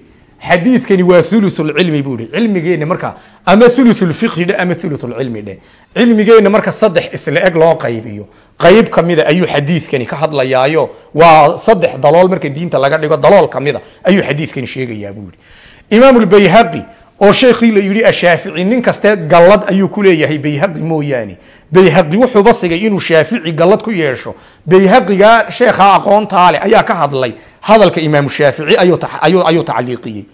Speaker 1: xadiidkani waa uluulcilmi buu ihi cilmigeenna marka ama uluulfiqhi dhe ama uluulcilmi dhe cilmigeenna marka saddex isla eg loo qaybiyo qayb kamida ayuu xadiidkani ka hadlayaayo. Waa saddex dalool marka diinta laga dhigo dalool kamida ayuu xadiidkani sheegayaa buu yihi imaam lbayhaqi oo sheekhii la yidhi ashaafici nin kaste gallad ayuu ku leeyahay. Bayhaqi mooyaane. Bayhaqi wuxuuba sigay inuu shaafici gallad ku yeesho. Bayhaqiga sheekha aqoontaa leh ayaa ka hadlay hadalka imaamu shaafici ayuu tacliiqiyey.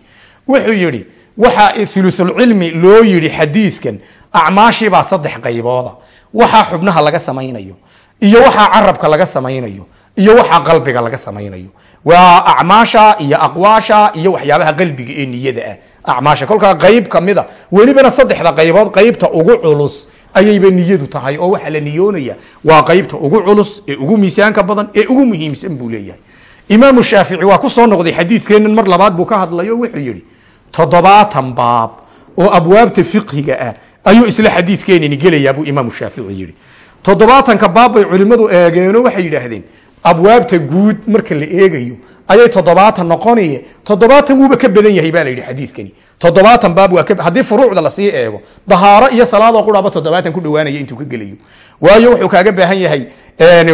Speaker 1: Wuxuu yidhi waxaa ulusulcilmi loo yidhi xadiidkan acmaashiibaa saddex qaybooda waxaa xubnaha laga samaynayo iyo waxaa carabka laga samaynayo iyo waxaa qalbiga laga samaynayo. Waa acmaasha iyo aqwaasha iyo waxyaabaha qalbiga ee niyada ah. Acmaasha kolkaa qayb kamida welibana saddexda qaybood qaybta ugu culus ayayba niyadu tahay oo waxaa la niyoonaya waa qaybta ugu culus ee ugu miisaanka badan ee ugu muhiimsan buu leeyahay. Imaamu shaafici waa ku noqday xadiidkeennan mar labaad buu ka hadlay oo wuxuu yidhi toddobaatan baab oo abwaabta fiqhiga ah ayuu isla xadiidkeenini gelayaa buu imaamu shaafici yidhi toddobaatanka baab bay culimmadu eegeeno waxay yidhaahdeen abwaabta guud marka la eegayo ayay toddobaatan noqonaye toddobaatan wuuba ka badan yahay baa la yidhi xadiidkani toddobaatan baab waa haddii furuucda la sii eego dahaaro iyo salaadoo quraba toddobaatan ku dhawaanaya intuu ka gelayo. Waayo wuxuu kaaga baahan yahay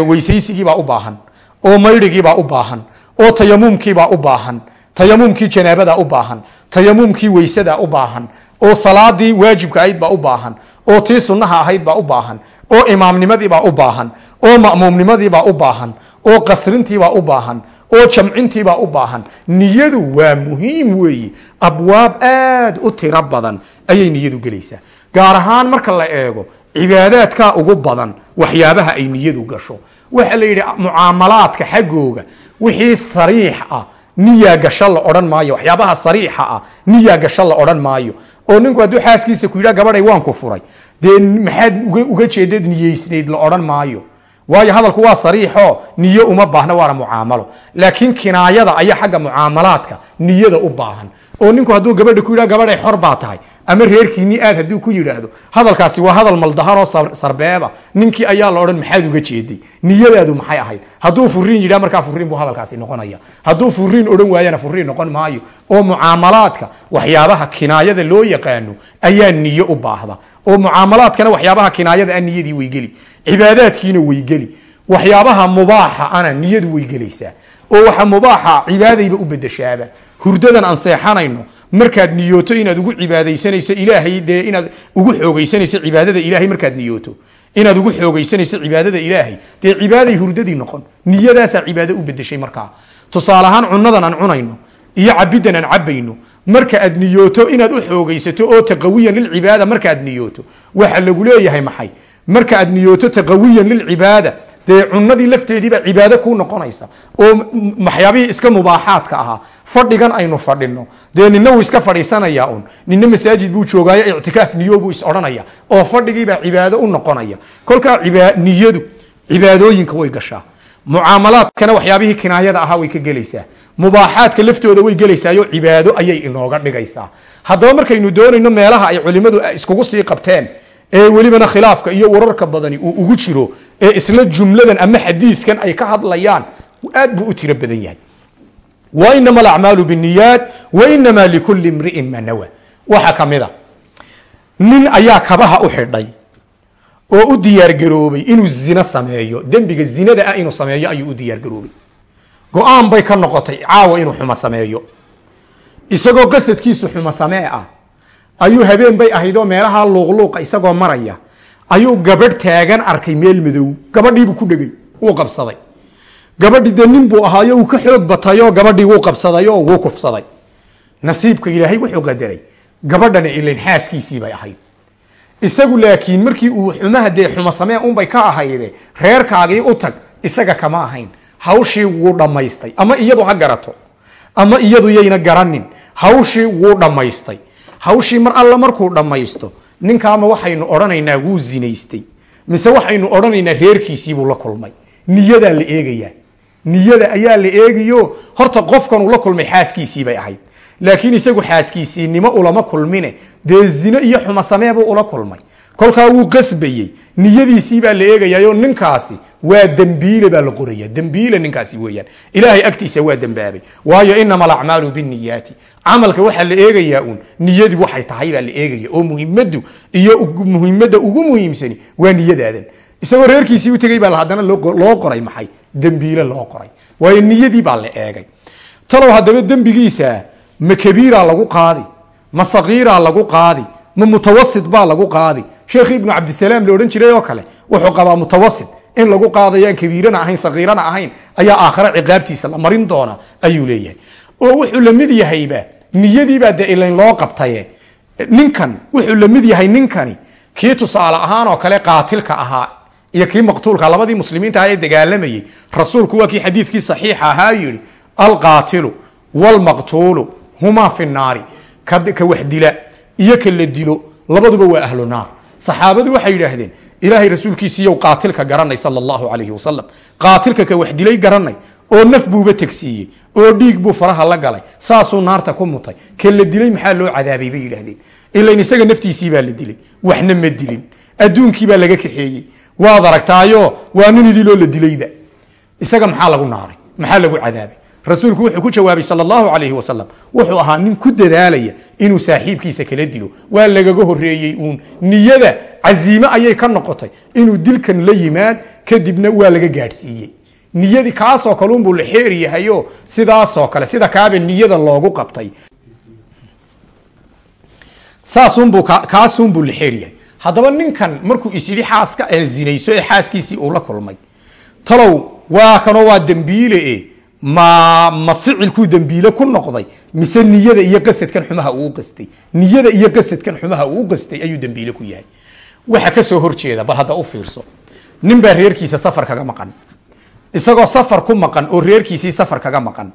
Speaker 1: weysaysigiibaa u baahan oo maydhigiibaa u baahan oo tayamuumkiibaa u baahan tayamuumkii janaabada u baahan tayamuumkii weysada u baahan oo salaadii waajibka ahayd baa u baahan oo tii sunnaha ahayd baa u baahan oo imaamnimadiibaa u baahan oo ma'muumnimadiibaa u baahan oo qasrintiibaa u baahan oo jamcintiibaa u baahan. Niyadu waa muhiim weeye abwaab aad u tiro badan ayay niyadu gelaysaa. Gaar ahaan marka la eego cibaadaadkaa ugu badan waxyaabaha ay niyadu gasho. Waxa la yidhi mucaamalaadka xaggooga wixii sariix ah niyaa gasho la odhan maayo waxyaabaha sariixa ah niyaa gasho la odhan maayo. Oo ninku hadduu xaaskiisa ku yidhaa gabadhay waan ku furay. Dee maxaad uga jeedeed niyeysnayd la odhan maayo? Waayo hadalku waa sariixo niyo uma baahna waana mucaamalo. Laakiin kinaayada ayaa xagga mucaamalaadka niyada u baahan. Oo ninku hadduu gabadha ku yidha gabadhay xor baa tahay ama reerkiini aad hadduu ku yidhaahdo hadalkaasi waa hadal maldahanoo sarbeeba. Ninkii ayaa la odhan maxaad uga jeeday? Niyadaadu maxay ahayd? Hadduu furiin yidha markaa furiin buu hadalkaasi noqonaya hadduu furiin odhan waayana furiin noqon maayo. Oo mucaamalaadka waxyaabaha kinaayada loo yaqaano ayaa niyo u baahda. Oo mucaamalaadkana waxyaabaha kinaayada a niyadii weygeli cibaadaadkiina weygeli waxyaabaha mubaaxa ana niyadu way gelaysaa oo waxa mubaaxa cibaadayba u bedeshaaba. Hurdadan aan seexanayno markaad niyooto inaad ugu cibaadaysanayso ilaahay dee inaad ugu xoogaysanayso cibaadada ilaahay markaad niyooto. Inaad ugu xoogaysanayso cibaadada ilaahay. Dee cibaaday hurdadii noqon. Niyadaasaa cibaado u bedeshay markaa. Tusaale ahaan cunadan aan cunayno iyo cabidan aan cabayno marka aad niyooto inaad u xoogaysato oo taqawiyan lilcibaada markaaad niyooto waxa lagu leeyahay maxay? Marka aad niyooto taqawiyan lilcibaada dee cunadii lafteediibaa cibaado kuu noqonaysa oo waxyaabihii iska mubaaxaadka ahaa. Fadhigan aynu fadhino dee nina wuu iska fadhiisanaya un nina masaajid buu joogaayo ictikaaf niyo buu is odhanaya oo fadhigiibaa cibaado u noqonaya. Kolkaa niyadu cibaadooyinka way gashaa. Mucaamalaadkana waxyaabihii kinaayada ahaa way ka gelaysaa. Mubaaxaadka laftooda way gelaysaayo cibaado ayay inooga dhigaysaa. Haddaba markaynu doonayno meelaha ay culimmadu iskugu sii qabteen ee welibana khilaafka iyo wararka badani uu ugu jiro ee isla jumladan ama xadiidkan ay ka hadlayaan aad buu u tiro badan yahay. Wa inama alacmaalu biniyaat wa inama likulli imri'in ma nawa. Waxaa ka mid a nin ayaa kabaha u xidhay oo u diyaargaroobay inuu zino sameeyo dembiga zinada ah inuu sameeyo ayuu u diyaargaroobay. Go'aan bay ka noqotay caawa inuu xumo sameeyo. Isagoo qasadkiisu xumo samee ah ayuu habeen bay ahayd oo meelaha luuqluuqa isagoo maraya. Ayuu gabadh taagan arkay meel madow. Gabadhiibuu ku dhegay wuu qabsaday. Gabadhi de nin buu ahaayo uu ka xoog batayoo gabadhii wuu qabsaday oo wuu kufsaday. Nasiibka ilaahay wuxuu qadaray. Gabadhana ilan xaaskiisii bay ahayd. Isagu laakiin markii uu xumaha dee samee unbay ka ahayde reerkaagii u tag isaga kama ahayn. Hawshii wuu dhammaystay. Ama iyadu ha garato. Ama iyadu yayna garanin. Hawshii wuu dhammaystay hawshii mar alla markuu dhammaysto ninkaama waxaynu odhanaynaa wuu zinaystay. Mise waxaynu odhanaynaa reerkiisiibuu la kulmay. Niyadaa la eegayaa. Niyada ayaa la eegayo. Horta qofkan uu la kulmay xaaskiisii bay ahayd. Laakiin isagu xaaskiisiinimo ulama kulmine dee zino iyo xumo sameebuu ula kulmay kolkaa wuu qasbayey niyadiisii baa la eegayayo ninkaasi waa dembiile baa la qoraya. Dembiile ninkaasi weeyaan. Ilaahay agtiisa waa dembaabay waayo inama alacmaalu biniyaati camalka waxaa la eegayaa uun niyadu waxay tahay baa la eegaya. Oo muhimadu iyo muhimadda ugu muhiimsani waa niyadaadan. Isagoo reerkiisii u tegay baa haddana loo qoray maxay? Dembiile loo qoray. Waayo niyadii baa la eegay. Talow haddaba dembigiisa ma kabiiraa lagu qaadi ma sakiiraa lagu qaadi ma mutawasit baa lagu qaadi. Sheekhi ibnu cabdisalaam la odhan jiray oo kale wuxuu qabaa mutawasit in lagu qaadayo aan kabiirana ahayn sakiirana ahayn ayaa aakhare ciqaabtiisa la marin doona ayuu leeyahay. Oo wuxuu la yahayba niyadiibaa dee ilayn qabtaye. Ninkan wuxuu la yahay ninkani kii tusaale ahaan oo kale qaatilka ahaa iyo kii maqtuulka labadii muslimiinta ah ee dagaalamayey rasuulku waa kii xadiidkii saxiixa ahaa yidhi alqaatilu wlmaqtuulu humaa fi naari ka wax dila iyo ka la dilo labaduba waa ahlu naar. Saxaabadu waxay yidhaahdeen ilaahay rasuulkiisiiyow qaatilka garanay sala allahu calayhi wasalam qaatilka ka wax dilay garanay oo naf buuba tegsiiyey oo dhiig buu faraha la galay saasuu naarta ku mutay. Ka la dilay maxaa loo cadaabay bay yidhahdeen ilan isaga naftiisii baa la dilay waxna ma dilin. Adduunkii baa laga kaxeeyey. Waad aragtaayo waa nin idiloo la dilayba. Isaga maxaa lagu naaray? Maxaa lagu cadaabay rasuulku wuxuu ku jawaabay sal allahu calayhi wasalam wuxuu ahaa nin ku dadaalaya inuu saaxiibkiisa kala dilo. Waa lagaga horeeyey uun. Niyada casiime ayay ka noqotay inuu dilkan la yimaad kadibna waa laga gaadhsiiyey. Niyadii kaasoo kale unbuu la xeer yahayo sidaasoo kale sida kaaba niyada loogu qabtay. Saasunbuu kaasunbuu la xeer yahay. Haddaba ninkan markuu isyidhi xaaska zinayso ee xaaskiisii uu la kulmay talow waa kanoo waa dembiile e ma ma ficilkuu dembiile ku noqday mise niyada iyo qasadkan xumaha uu qastay? Niyada iyo qasadkan xumaha uu qastay ayuu dembiile ku yahay. Waxa ka soo horjeeda bal hadda u fiirso. Nin baa reerkiisa safar kaga maqan. Isagoo safar ku maqan oo reerkiisii safar kaga maqan.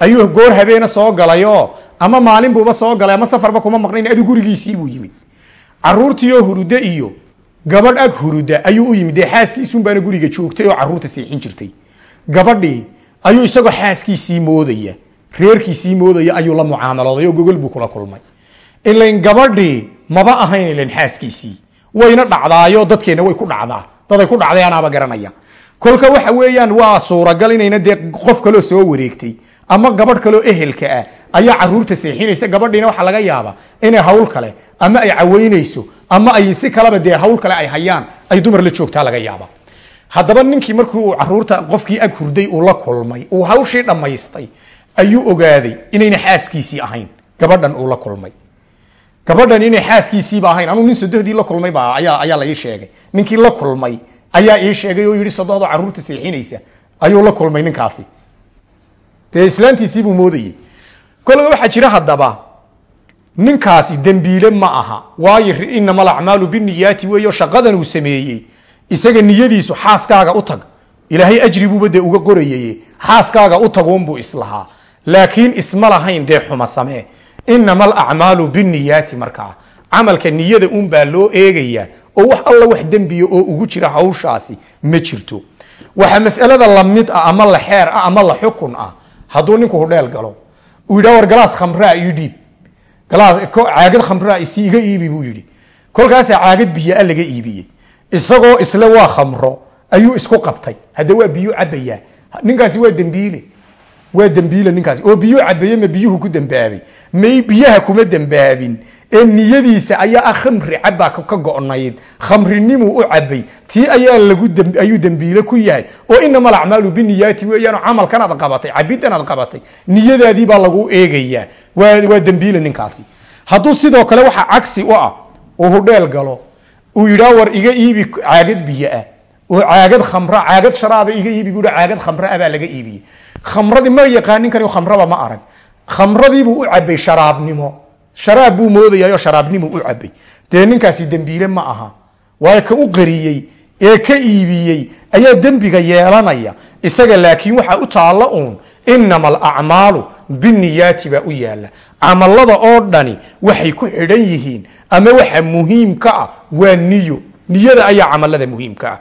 Speaker 1: Ayuu goor habeena soo galayoo ama maalin buuba soo galay ama safarba kuma maqnayn adu gurigiisiibuu yimid. Caruurtiioo huruda iyo gabadh ag huruda ayuu u yimid. Dee xaaskiisunbaana guriga joogtay oo carruurta seexin jirtay. Gabadhii ayuu isagoo xaaskiisii moodaya. Reerkiisii moodaya ayuu la mucaamalooday oo gogol buu kula kulmay. Ilayn gabadhii maba ahayn ilan xaaskiisii. Wayna dhacdaayo dadkeenna way ku dhacdaa. Daday ku dhacday anaaba garanaya. Kolka waxa weeyaan waa suuragal inayna dee qof kaloo soo wareegtay ama gabadh kaloo ehelka ah ayaa carruurta seexinaysa. Gabadhiina waxaa laga yaabaa inay hawl kale ama ay caweynayso ama ay si kaleba dee hawl kale ay hayaan ay dumar la joogtaa laga yaaba haddaba ninkii markii uu carruurta qofkii ag hurday uu la kulmay uu hawshii dhammaystay ayuu ogaaday inayna xaaskiisii ahayn. Gabadhan uu la kulmay. Gabadhan inay xaaskiisiiba ahayn anuu nin sodohdii la kulmay baa ayaa la ii sheegay. Ninkii la kulmay ayaa ii sheegay oo yidhi sodohdoo carruurta seexinaysa. Ayuu la kulmay ninkaasi. Dee islaantiisiibuu moodayey kolba waxaa jira haddaba ninkaasi dembiile ma aha waayo inama alacmaalu biniyaati weeyo shaqadan uu sameeyey isaga niyadiisu xaaskaaga u tag. Ilaahay ajri buuba dee uga qorayay xaaskaaga u tag unbuu islahaa. Laakiin isma lahayn dee xuma samee. Inama alacmaalu biniyaati markaa camalka niyada unbaa loo eegayaa oo wax alla wax dembiya oo ugu jira hawshaasi ma jirto. Waxaa masalada la mid ah ama la xeer ah ama la xukun ah hadduu ninku hudheel galo uu yidhah war galaas khamraa ii dhiib. Caagad khamraa isi iga iibi buu yidhi. Kolkaasaa caagad biyaa laga iibiyey isagoo isle waa khamro ayuu isku qabtay. Hadda waa biyu cabayaa ninkaasi waa dembiile waa dembiile ninkaasi. Oo biyu cabaye ma biyuhu ku dembaabay may biyaha kuma dembaabin ee niyadiisa ayaa ah khamri cabaa ka go'nayd. Khamrinimuu u cabay tii ayaa lagu ayuu dembiile ku yahay. Oo inama alacmaalu biniyaati weeyaan camalkan qabatay cabidan aad qabatay. Niyadaadii baa lagu eegayaa waa dembiile ninkaasi. Hadduu sidoo kale waxa cagsi u ah uu hudheel galo uu yidhaa war iga iibi caagad biyo ah. Oo caagad khamra caagad sharaaba iga iibi. Buu caagad khamra ah baa laga iibiyey. Khamradii ma yaqaanin kan khamraba ma arag. Khamradiibuu u cabay sharaabnimo. Sharaab buu moodayayoo sharaabnimo u cabay dee ninkaasi dembiile ma aha. Waayo ka u qariyey ee ka iibiyey ayaa dembiga yeelanaya. Isaga laakiin waxaa u taalla uun inama alacmaalu biniyaati baa u yaalla camalada oo dhani waxay ku xidhan yihiin ama waxa muhiimka ah waa niyo. Niyada ayaa camalada muhiimka ah.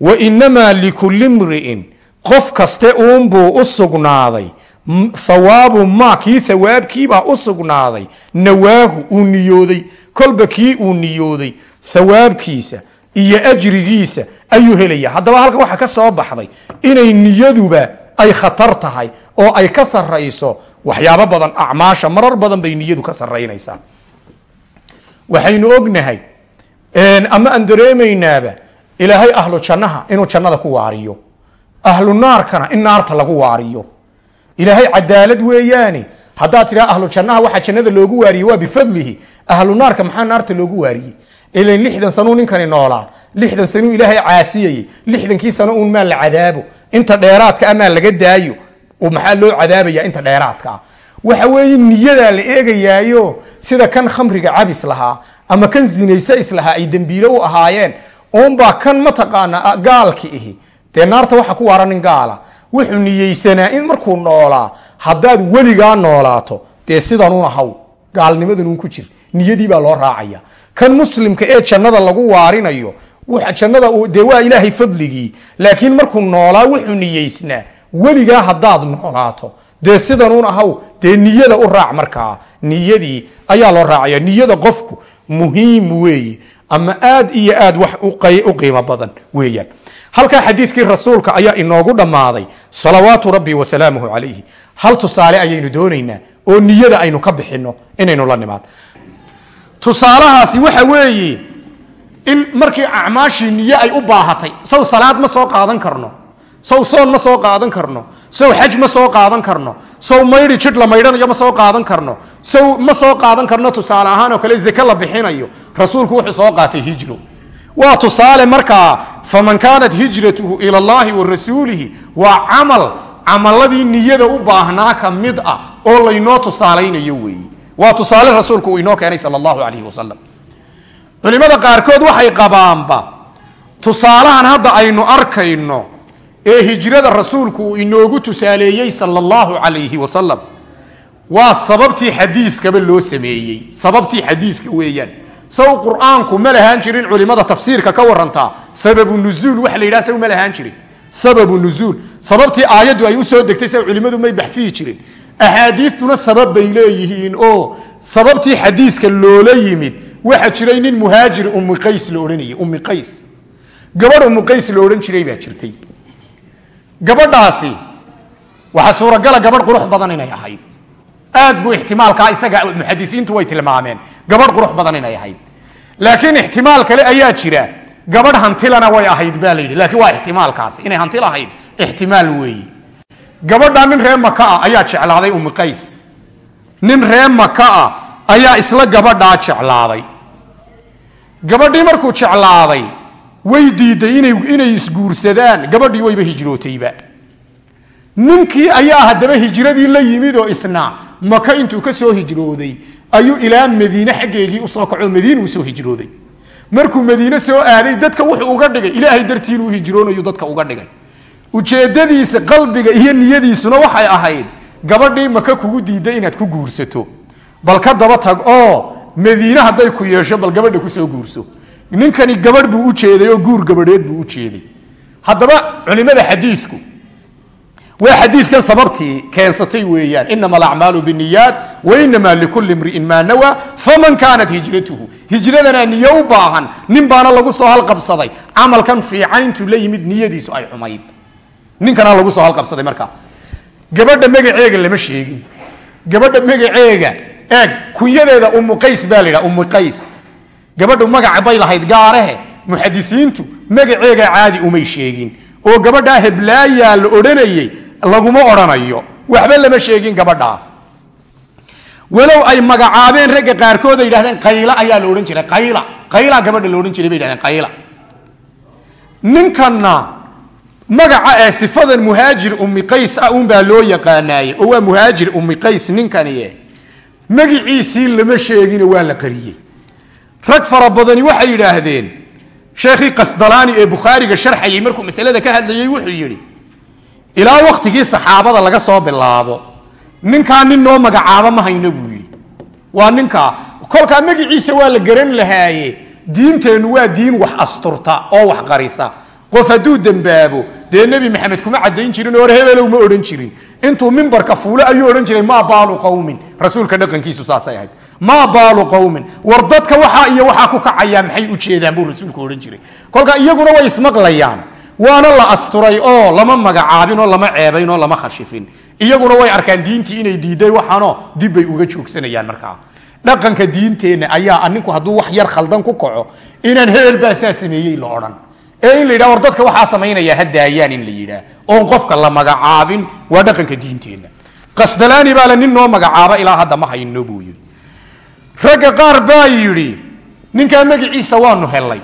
Speaker 1: Wa inamaa likulli mri'in qof kaste uunbuu u sugnaaday. Thawaabu maa kii thawaabkiibaa u sugnaaday. Nawaahu uu niyooday kolba kii uu niyooday thawaabkiisa iyo ajrigiisa ayuu helaya haddaba halkan waxaa ka soo baxday inay niyaduba ay khatar tahay oo ay ka sarayso waxyaabo badan acmaasha marar badan bay niyadu ka saraynaysaa waxaynu ognahay ama aan dareemaynaaba ilaahay ahlu jannaha inuu jannada ku waariyo. Ahlu naarkana in naarta lagu waariyo. Ilaahay cadaalad weeyaane haddaad tidhaa ahlu jannaha waxaa jannada loogu waariyey waa bifadlihi. Ahlu naarka maxaa naarta loogu waariyey ilan lixdan sanuu ninkani noolaa lixdan sanuu ilaahay caasiyayey lixdankii sano uun maa la cadaabo inta dheeraadka amaa laga daayo. Maxaa loo cadaabaya inta dheeraadka ah? Waxa weeye niyadaa la eegayaayo sida kan khamriga cabis lahaa ama kan zinayse islahaa ay dembiile u ahaayeen. Uunbaa kan mataqaana gaalki ihi. Dee naarta waxa ku waara nin gaala. Wuxuu niyeysanaa in markuu noolaa haddaad weligaa noolaato. Dee sidanuuna haw. Gaalnimadan uun ku jir niyadii baa loo raacaya. Kan muslimka ee jannada lagu waarinayo jannada dee waa ilaahay fadligii laakiin markuu noolaa wuxuu niyeysnaa weligaa haddaad noolaato. Dee sidanuun ahaw dee niyada u raac markaa niyadii ayaa loo raacaya. Niyada qofku muhiim weeye ama aad iyo aad wax u qiimo badan weeyaan. Halkaa xadiidkii rasuulka ayaa inoogu dhammaaday salawaatu rabbi wasalaamuhu calayhi. Hal tusaale ayaynu doonaynaa oo niyada aynu ka bixinno inaynu la nimaad tusaalahaasi waxa weeye in markii acmaashii niye ay u baahatay sow salaad ma soo qaadan karno sow soon ma soo qaadan karno sow xaj ma soo qaadan karno sow maydhi jidh la maydhanayo ma soo qaadan karno sow ma soo qaadan karno tusaale ahaan oo kale zake la bixinayo rasuulku wuxuu soo qaatay hijro. Waa tusaale markaa faman kaanat hijratuhu ila allahi wa rasuulihi waa camal camaladii niyada u baahnaa ka mid ah oo laynoo tusaalaynayo weeye waa tusaale rasuulku uu inoo keenay sal allahu calayhi wasalam culimmada qaarkood waxay qabaanba tusaalahan hadda aynu arkayno ee hijrada rasuulku uu inoogu tusaaleeyey sal allahu calayhi wasalam waa sababtii xadiikaba loo sameeyey. Sababtii xadiika weeyaan. Saw qur'aanku ma lahaan jirin culimada tafsiirka ka warantaa sababu nuzuul waxa la yidhaha saw ma lahaan jirin. Sababu nuzuul. Sababtii aayaddu ay u soo degtay saw culimmadu may baxfiyi jirin axaadiistuna sabab bay leeyihiin oo sababtii xadiiska loola yimid waxaa jiray nin muhaajir ummi qays la odhanayay ummi qays gabadh ummi qays la odhan jiray baa jirtay gabadhaasi waxaa suuragala gabadh qurux badan inay ahayd aad buu ixtimaalkaa isaga muxadisiintu way tilmaameen gabadh qurux badan inay ahayd laakiin ixtimaal kale ayaa jira gabadh hantilana way ahayd baa la yidhi laakiin waa ixtimaalkaasi inay hanti lahayd ixtimaal weeye gabadha nin ree maka ah ayaa jeclaaday ummi qays. Nin ree maka ah ayaa isla gabadhaa jeclaaday. Gabadhii markuu jeclaaday way diiday inay isguursadaan. Gabadhii wayba hijrootayba. Ninkii ayaa haddaba hijradii la yimid oo isna maka intuu ka soo hijrooday ayuu ilaa madiine xaggeegii u soo kaco madiina u soo hijrooday. Markuu madiine soo aaday dadka wuxuu uga dhigay ilaahay dartiinuu hijroonayu dadka uga dhigay ujeedadiisa qalbiga iyo niyadiisuna waxay ahayd gabadhii maka kugu diiday inaad ku guursato. Bal ka daba tag oo madiine hadday ku yeesho bal gabadha ku soo guurso. Ninkani gabadh buu u jeeday oo guur gabadheed buu u jeeday. Haddaba culimada xadiidku waa xadiidkan sababtii keensatay weeyaan. Inama alacmaalu biniyaat wa inama likulli imri'in maa nawa faman kaanat hijratuhu. Hijradana niyo u baahan nin baana lagu soo halqabsaday. Camalkan fiican intuu la yimid niyadiisu ay xumayd ninkana lagu soo halqabsaday markaa gabadha magaceega lama sheegin. Gabadha magaceega eeg kunyadeeda ummu qays baa la yidhaha ummu qays. Gabadhu magaca bay lahayd gaarehe muxadisiintu magaceega caadi umay sheegin. Oo gabadhaa heblaayaa la odhanayey laguma odhanayo. Waxba lama sheegin gabadhaa walow ay magacaabeen ragga qaarkood yidhahdeen qayla ayaa la odhan jiray qayla. Qayla gabadha la odhan jiray bay yidhahdeen qayla. Ninkanna magaca ee sifadan muhaajir ummi qays ah unbaa loo yaqaanaaye oo waa muhaajir ummi qays ninkanie magiciisii lama sheegino waa la qariyey rag fara badani waxay yidhaahdeen sheekhii qasdalaani ee bukhaariga sharxayay markuu masalada ka hadlayey wuxuu yidhi ilaa wakhtigii saxaabada laga soo bilaabo ninkaa nin noo magacaabo ma hayno buu yidhi. Waa ninkaa kolkaa magiciisa waa la garan lahaaye diinteennu waa diin wax asturta oo wax qarisa. Qof hadduu dembaabo dee nebi maxamed kuma cadayn jirin hore hebelow ma odhan jirin. Intuu mimbarka fuulo ayuu odhan jiray maa baalu qowmin rasuulka dhaqankiisu saasay ahayd. Maa baalu qowmin war dadka waxaa iyo waxaa ku kacayaa maxay u jeedaan buu rasuulku odhan jiray. Kolka iyaguna way ismaqlayaan. Waana la asturay oo lama magacaabin oo lama ceebayn oo lama khashifin. Iyaguna way arkaan diintii inay diiday waxaanoo dibbay uga joogsanayaan markaa. Dhaqanka diinteenna ayaa ninku hadduu wax yar khaldan ku kaco inaan hebel baa saa sameeyey la odhan ee in la yidhaha war dadka waxaa samaynaya ha daayaan in la yidhaah oon qofka la magacaabin waa dhaqanka diinteenna. Qasdalaani baa nin noo magacaaba ilaa hadda ma hayno buu yidhi. Ragga qaar baa yidhi ninkaa magaciisa waanu helay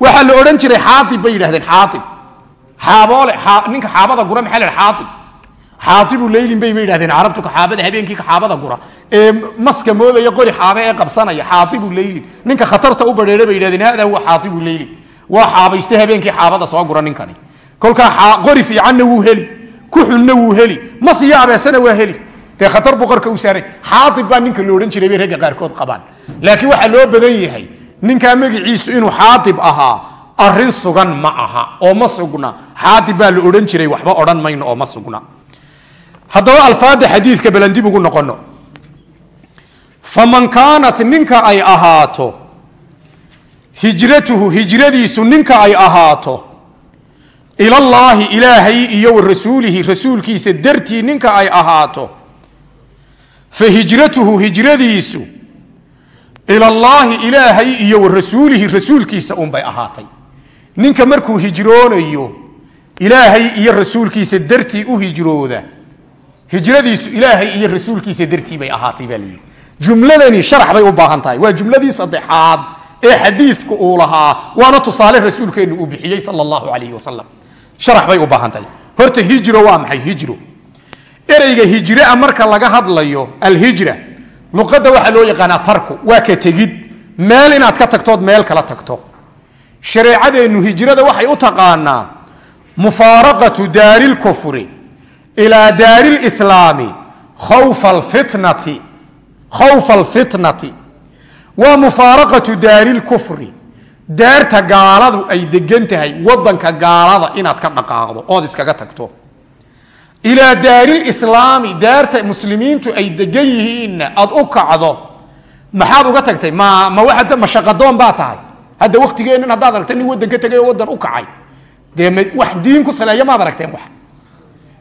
Speaker 1: waxaa la odhan jiray xaaib bay yidhahdeen xaaib xaaboole ninka xaabada gura maxaa la yidhaha xaaib xaaibu leylin bay ba yidhahdeen carabtu kaxaabada habeenkii kaxaabada gura. Ee maska moodaya qori xaabe ee qabsanaya xaaibu leylin ninka khatarta u badheera bay yidhahdeen hada huwa xaaibu leylin waa xaabayste habeenkii xaabada soo gura ninkani. Kolkaa qori fiicanna wuu heli ku xunna wuu heli mas iyo abeesana waa heli.
Speaker 2: Dee khatar buu qarka u saaray. Xaaib baa ninka lo odhan jiray bay ragga qaarkood qabaan. Laakiin waxaa loo badan yahay ninkaa magiciisu inuu xaaib ahaa arrin sugan ma aha oo ma sugna. Xaaib baa la odhan jiray waxba odhan mayno oo ma sugna. Haddaba alfaada xadiidka balan dib ugu noqono faman kaanat ninka ay ahaato hijratuhu hijradiisu ninka ay ahaato. Ilallaahi ilaahay iyo wa rasuulkiisa dartii ninka ay ahaato. Fa hijratuhu hijradiisu ilallaahi ilaahay iyo wa rasuulihi rasuulkiisa unbay ahaatay. Ninka markuu hijroonayo ilaahay iyo rasuulkiisa dartii u hijrooda. Hijradiisu ilaahay iyo rasuulkiisa dartii bay ahaatay baa layidhi jumladani sharax bay u baahan tahay. Waa jumladii saddexaad ee xadiidku uu lahaa waana tusaale rasuulkeennu uu bixiyey sal allahu calayhi wasalam sharax bay u baahan tahay horta hijro waa maxay hijro? Ereyga hijrea marka laga hadlayo alhijra luqadda waxaa loo yaqaanaa tarku waa ka tegid. Meel inaad ka tagtood meel kala tagto. Shareecadeennu hijrada waxay u taqaanaa mufaaraqatu daari lkufri ilaa daari lislaami khawfa alfitnati waa mufaaraqatu daari lkufri daarta gaaladu ay degan tahay wadanka gaalada inaad ka dhaqaaqdo ood iskaga tagto. Ilaa daarilislaami daarta muslimiintu ay degan yihiinna aad u kacdo. Maxaad uga tagtay? Ma ma waa mashaqadoon baa tahay. Hadda waktigeennan haddaad aragta nin wadan ka tegay oo wadan u kacay. Dee m wax diin ku saleeya maad aragteen wax.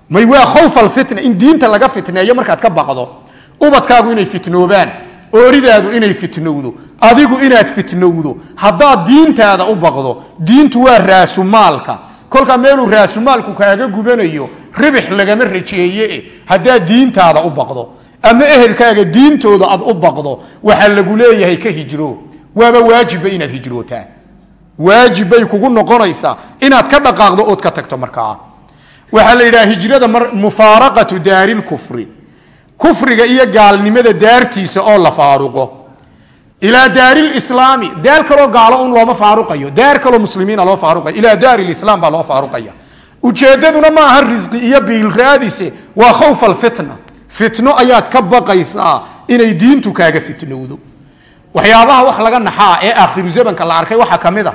Speaker 2: May waa khawf alfitna in diinta laga fitneeyo markaad ka baqdo. Ubadkaagu inay fitnoobaan ooridaadu inay fitnowdo adigu inaad fitnowdo haddaad diintaada u baqdo diintu waa raasumaalka kolkaa meeluu raasumaalku kaaga gubanayo ribix lagama rajeeye haddaad diintaada u baqdo. Ama ehelkaaga diintooda aad u baqdo waxaa lagu leeyahay ka hijro waaba waajibba inaad hijrootaan waajibbay kugu noqonaysaa inaad ka dhaqaaqdo ood ka tagto markaa. Waxaa la yidhaha hijrada mufaaraqatu daari lkufri kufriga iyo gaalnimada daartiisa oo la faaruqo. Ilaa daari lislaami daar kaloo gaalo un looma faaruqayo daar kaloo muslimiina loo faaruqayo ilaa daari lislaam baa loo faaruqaya. Ujeedaduna ma aha risqi iyo biil raadise waa khawf alfitna. Fitno ayaad ka baqaysaa inay diintu kaaga fitnowdo. Waxyaabaha wax laga naxaa ee aakhiru zamanka la arkay waxaa ka mid a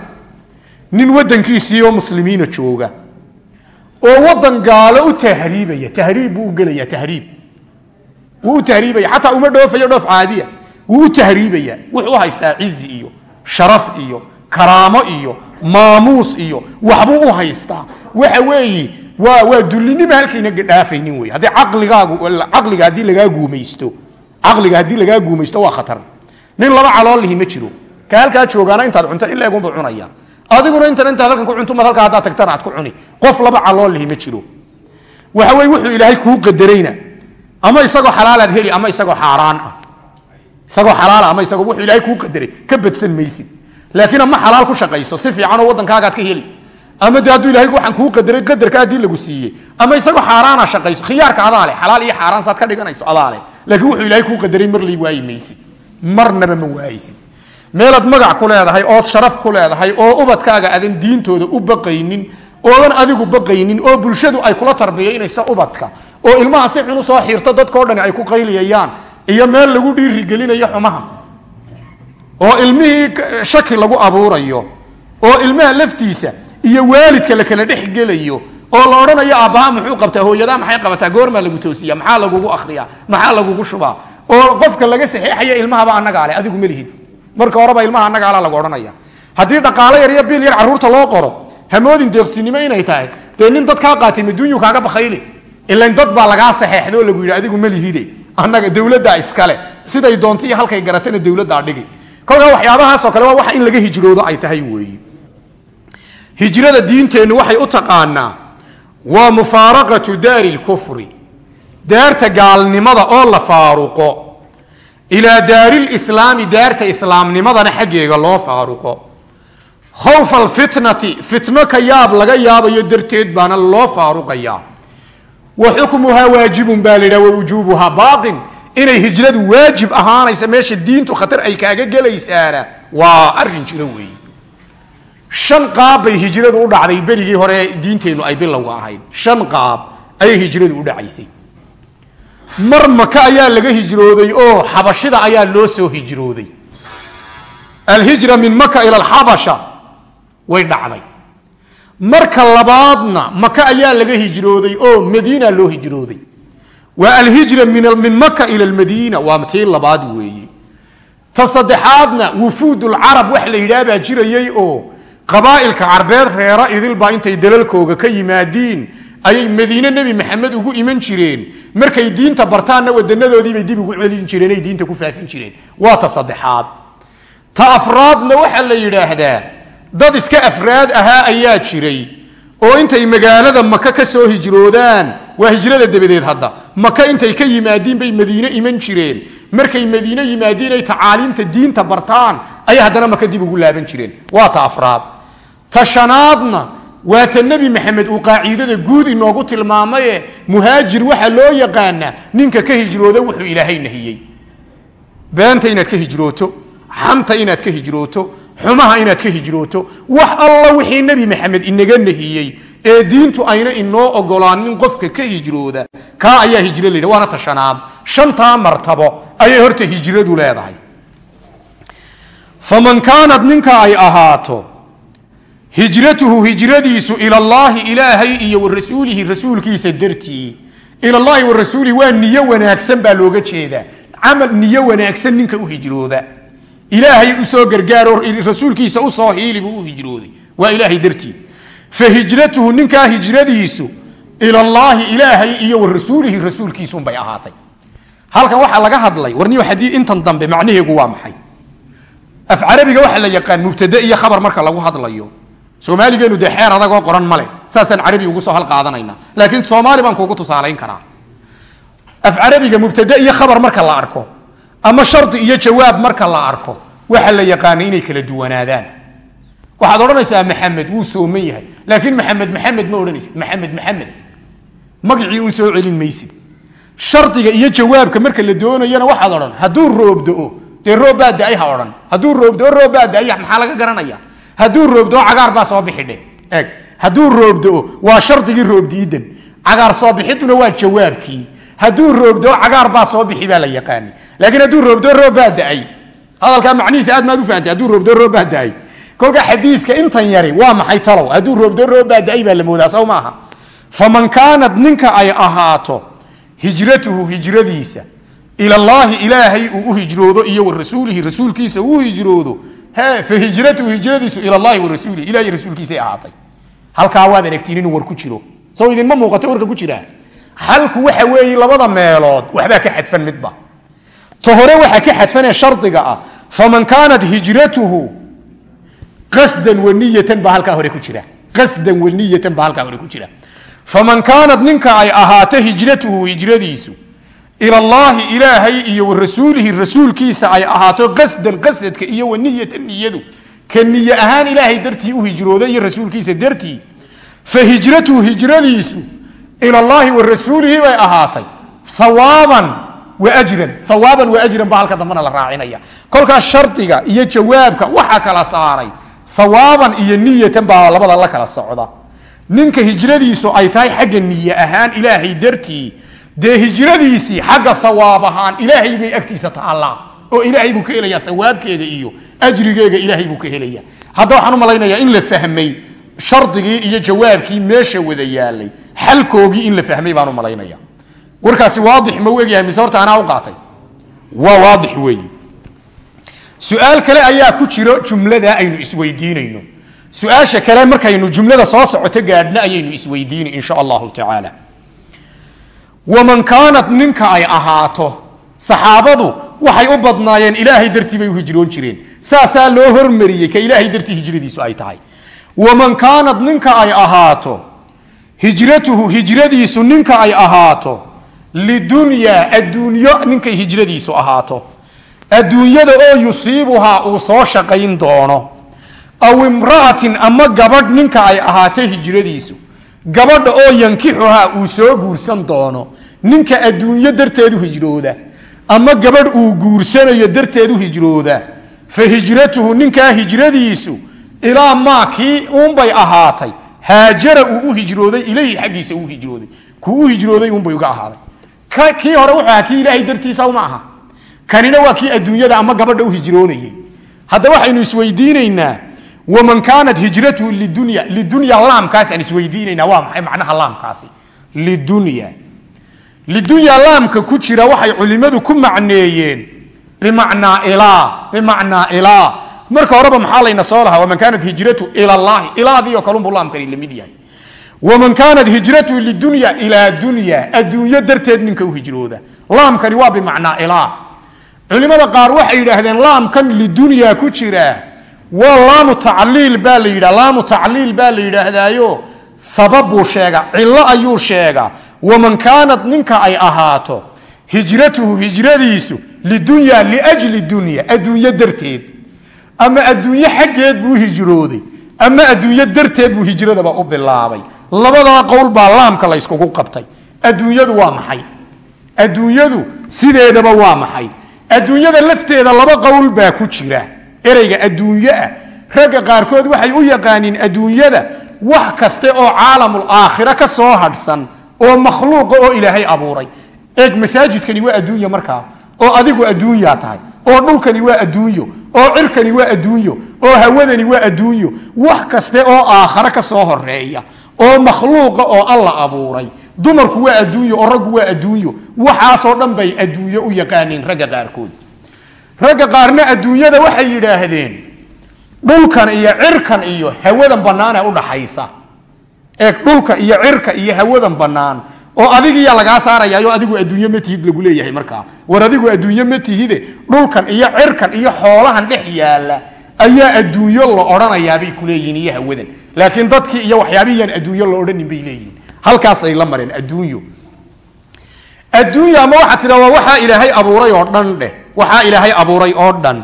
Speaker 2: nin wadankiisii oo muslimiina jooga oo wadan gaalo u tahriibaya tahriib buu u gelaya tahriib wuu u tahriibaya xataa uma dhoofayo dhoof caadiya. Wuu tahriibaya wuxuu u haystaa cizi iyo sharaf iyo karaamo iyo maamuus iyo waxbuu u haystaa. Waxa weeye waa dullinima halkayna dhaafaynin wey haddii caqliga haddii lagaa guumaysto caqliga haddii lagaa guumaysto waa khatar. Nin laba calool ma jiro. Ka halkaa joogaana intaad cunto egunba cunaya. Adiguna intan intaad halkan ku cunto maad halkaa haddaad tagtana aad ku cuni. Qof laba calool ma jiro. Waxa weye wuxuu ilaahay kuu qadarayna ama isagoo xalaalaad heli ama isagoo xaaraan ah. Isagoo xalaala ama isagoo wuxuu ilaahay kuu qadaray ka badsan maysid. Laakiin ama xalaal ku shaqayso si fiicanoo waddankaagaad ka heli. Ama de hadduu ilahay waxaan kuu qadaray qadarka haddii lagu siiyey. Ama isagoo xaaraana shaqayso khiyaarka adaa leh xalaal iyo xaaraan saad ka dhiganayso adaa leh. Laakiin wuxuu ilaahay kuu qadaray mar lay waayi maysid. Marnaba ma waaysid. Meelaad magac ku leedahay ood sharaf ku leedahay oo ubadkaaga adan diintooda u baqaynin oodan adigu baqaynin oo bulshadu ay kula tarbiyaynayso ubadka oo ilmaha si xun u soo xiirto dadkao dhani ay ku qayliyayaan iyo meel lagu dhiirigelinayo xumaha oo ilmihii shaki lagu abuurayo oo ilmaha laftiisa iyo waalidka la kala dhex gelayo oo la odhanayo aabbaha muxuu qabtaa? Hooyadaa maxay qabataa? Goormaa lagu toosiya maxaa lagugu akriyaa maxaa lagugu shubaa? Oo qofka laga saxeexaya ilmahaba annagaa leh adigu malihid marka horeba ilmaha annagaala lagu odhanaya. Haddii dhaqaalo yar iyo biil yar carruurta loo qoro hamoodin deeqsinimo inay tahay. Dee nin dad kaa qaatay maduunyu kaaga bakayli. Ilan dad baa lagaa saxeexdo lagu yidhi adigu malihide annaga dowladdaa iskale siday doonto halkay garatana dowladdaa dhigi. Kolkaa waxyaabahaasoo kale waa wax in laga hijroodo ay tahay weeye hijrada diinteennu waxay u taqaanaa waa mufaaraqatu daari lkufri. Daarta gaalnimada oo la faaruqo ilaa daari lislaami daarta islaamnimadana xaggeega loo faaruqo khawfa alfitnati fitno ka yaab laga yaabayo darteed baana loo faaruqayaa wa xukmuhaa waajibun baa la yidhaha wa wujuubuhaa baaqin inay hijradu waajib ahaanaysa meesha diintu khatar ay kaaga gelaysaana waa arrin jiro weeye shan qaab bay hijradu u dhacday berigii hore diinteennu ay bilowga ahayd. Shan qaab ayay hijradu u dhacaysay. Mar maka ayaa laga hijrooday oo xabashida ayaa loo soo hijrooday. Alhijra min maka ila alxabasha way dhacday. Marka labaadna maka ayaa laga hijrooday oo madiina loo hijrooday. Waa alhijra min maka ila lmadiina waa tii labaad weeye ta saddexaadna wufuudulcarab wax la yidhaah baa oo qabaa'ilka carbeed reera idilbaa intay dalalkooga ka yimaadiin ayay madiine nebi maxamed ugu iman jireen. Markay diinta bartaanna wadanadoodiibay dib ugu celin jireen ay diinta ku faafin jireen. Waa ta saddexaad. Ta afraadna waxaa la yidhaahdaa dad iska afraad ahaa ayaa jiray. Oo intay magaalada maka ka soo hijroodaan waa hijrada dabadeed hadda. Maka intay ka yimaadiin bay madiine iman jireen. Markay madiine yimaadiin ay tacaaliimta diinta bartaan ayay haddana maka dib ugu laaban jireen. Waa ta afraad. Ta shanaadna waa ta nebi maxamed uu qaaciidada guud inoogu tilmaamaye muhaajir waxaa loo yaqaanaa ninka ka hijrooda wuxuu ilaahay nahiyey. Beenta inaad ka hijrooto xanta inaad ka hijrooto xumaha inaad ka hijrooto wax alla wixii nebi maxamed inaga nahiyey ee diintu ayna inoo ogolaanin qofka ka hijrooda kaa ayaa hijro la yidha waana ta shanaad. Shantaa martabo ayay horta hijradu leedahay. Faman kaanad ninka ay ahaato hijratuhu hijradiisu ilallaahi ilaahay iyo wa rasuulkiisa dartii. Ilallaahi wa rasuulihi waa niyo wanaagsan baa looga jeedaa. Camal niyo wanaagsan ninka u hijrooda ilaahay u soo gargaaro rasuulkiisa u soo hiili buu u hijrooday. Waa ilaahay dartii. Fa hijratuhu ninkaa hijradiisu ilallaahi ilaahay iyo wa rasuulihi rasuulkiisunbay ahaatay. Halkan waxaa laga hadlay warniyo xadii intan dambe macnaheegu waa maxay? Af carabiga waxaa la yaqaan mubtade iyo khabar marka lagu hadlayo soomaaligeenu dee adagoo qoran male saasaan carabi ugu soo halqaadanayna laakiin soomaali baan kuugu tusaalayn karaa. Af carabiga mubtade iyo khabar marka la arko ama shardi iyo jawaab marka la arko waxaa la yaqaana inay kala duwanaadaan. Waxaad odhanaysaa maxamed wuu sooman yahay. Laakiin maxamed maxamed ma odhanaysid. Maxamed maxamed magacii un soo celin maysid. Shardiga iyo jawaabka marka la doonayana waxaad odhan hadduu roobdo-o dee roob baa da'ay ha odhan. Hadduu roobdo roob baa da'ay maxaa laga garanaya? Hadduu roobdo cagaar baa soo bixidhe eg hadduu roobdo waa shardigii roobdiidan cagaar soo bixiduna waa jawaabkii hadduu roobdo cagaar baa soo bixi baa la yaqaani. Laakiin hadduu roobdo roob baa da'ay. Hadalkaa macnihiisa aad maad u fahamtay hadduu roobdo roob baa da'ay. Kolka xadiidka intan yari waa maxay talow? Hadduu roobdo roob baa da'ay baa la moodaa sow maaha. Faman kaanad ninka ay ahaato hijratuhu hijradiisa ilallaahi ilaahay uu u hijroodo iyo wa rasuulihi rasuulkiisa uu hijroodo he fa hijratuhu hijradiisu ilallaahi wa rasuulihi ilahiy rasuulkiisay ahaatay. Halkaa waad aragtiin inuu war ku jiro. Sow idinma muuqato warka ku jiraa xalku waxa weeye labada meelood waxbaa ka xadfan midba. Ta hore waxaa ka xadfanee shardiga ah faman kaanat hijratuhu qasdan waniyatan baa halkaa hore ku jira. Qasdan waniyatan baa halkaa hore ku jira. Faman kaanat ninka ay ahaato hijratuhu hijradiisu ilallaahi ilaahay iyo wa rasuulihi rasuulkiisa ay ahaato qasdan qasadka iyo waniyatan niyadu. Ka niye ahaan ilaahay dartii u hijrooday iyo rasuulkiisa dartii. Fa hijratuhu hijradiisu ilallaahi wa rasuulihi bay ahaatay. Hawaaban wa ajran. Hawaaban wa ajran halka dambena la raacinaya. Kolkaas shardiga iyo jawaabka waxa kala saaray. Hawaaban iyo niyatan baa labada la kala socda. Ninka hijradiisu ay tahay xagga niye ahaan ilaahay dartii dee hijradiisii xagga hawaab ahaan ilaahay bay agtiisa taallaa. Oo ilaahay buu ka helayaa hawaabkeega iyo ajrigeega ilaahay buu ka helaya hadda waxaan u malaynayaa in la fahmay shardigii iyo jawaabkii meesha wada yaalay xalkoogii in la fahmay baan u malaynaya warkaasi waadix ma u egyahay mise horta anaa u qaatay? Waa waadix weeye. Su'aal kale ayaa ku jiro jumlada aynu isweydiinayno. Su'aasha kale markaynu jumlada soo socoto gaadhna ayaynu isweydiini insha allahu tacaala waman kaanat ninka ay ahaato saxaabadu waxay u badnaayeen ilaahay dartii bay u hijroon jireen. Saasaa loo hormariyey ka ilaahay dartii hijradiisu ay tahay waman kaanad ninka ay ahaato hijratuhu hijradiisu ninka ay ahaato lidunyaa adduunyo ninkay hijradiisu ahaato adduunyada oo yusiibuhaa uu soo shaqayn doono aw imra'atin ama gabadh ninka ay ahaatay hijradiisu gabadha oo yankixuhaa uu soo guursan doono ninka adduunyo darteedu hijrooda ama gabadh uu guursanayo darteedu hijrooda fa hijratuhu ninkaa hijradiisu ilaa maa kii uunbay ahaatay. Haajara uu u hijrooday ilayhi xaggiisa uu hijrooday. Kuu u hijrooday uunbay uga ahaaday. Kii hore wuxuu ahaa kii ilaahay dartiisa ma aha. Kanina waa kii adduunyada ama gabadha u hijroonayay. Hadda waxaynu isweydiinaynaa waman kaanat hijratuhu lidunya lidunya laamkaasaan isweydiinaynaa waa maxay macnaha laamkaasi? Lidunya. Lidunya laamka ku jira waxay culimadu ku macneeyeen bimacnaa ilaa bimacnaa ilaa marka horeba maxaa layna soo lahaa? Waman kaanat hijratu ila llahi ilaadii oo kalunbuu laamkani la mid yahay. Waman kaanat hijratu lidunya ilaa dunya. Adduunyo darteed ninka u hijrooda. Laamkani waa bimacnaa ilaa culimada qaar waxay yidhaahdeen laamkan lidunya ku jira. Waa laamu tacliil baa la yidha laamu tacliil baa la yidhaahdaayo. Sabab buu sheega cillo ayuu sheega waman kaanat ninka ay ahaato hijratuhu hijradiisu lidunya liajli dunya. Adduunyo darteed ama adduunyo xaggeed buu hijrooday. Ama adduunyo darteed buu hijradaba u bilaabay. Labadaa qowl baa laamka layskugu qabtay. Adduunyadu waa maxay? Adduunyadu sideedaba waa maxay? Adduunyada lafteeda laba qowl baa ku jira. Ereyga adduunyo ah. Ragga qaarkood waxay u yaqaaniin adduunyada wax kaste oo caalamul aakhira ka soo hadhsan oo makhluuqa oo ilaahay abuuray. Eeg masaajidkani waa adduunya markaa oo adigu adduunyaa tahay oo dhulkani waa adduunyo oo cirkani waa adduunyo oo hawadani waa adduunyo wax kaste oo aakhare ka soo horreeya oo makhluuqa oo alla abuuray dumarku waa adduunyo oo raggu waa adduunyo waxaasoo dhan bay adduunyo u yaqaaniin ragga qaarkood. Ragga qaarna adduunyada waxay yidhaahdeen dhulkan iyo cirkan iyo hawadan bannaan ee udhaxaysa eeg dhulka iyo cirka iyo hawadan bannaan oo adigiyaa lagaa saarayayo adigu adduunyo ma tihid lagu leeyahay markaa. War adigu adduunyo ma tihide dhulkan iyo cirkan iyo xoolahan dhex yaalla ayaa adduunyo la odhanayaabay kuleeyihiin iyo hawadan laakiin dadkii iyo waxyaabihiyaan adduunyo la odhanin bay leeyihiin. Halkaasay la mareen adduunyo. Adduunya ama waxaa tidha waa waxaa ilaahay abuuray oo dhan dheh. Waxaa ilaahay abuuray oo dhan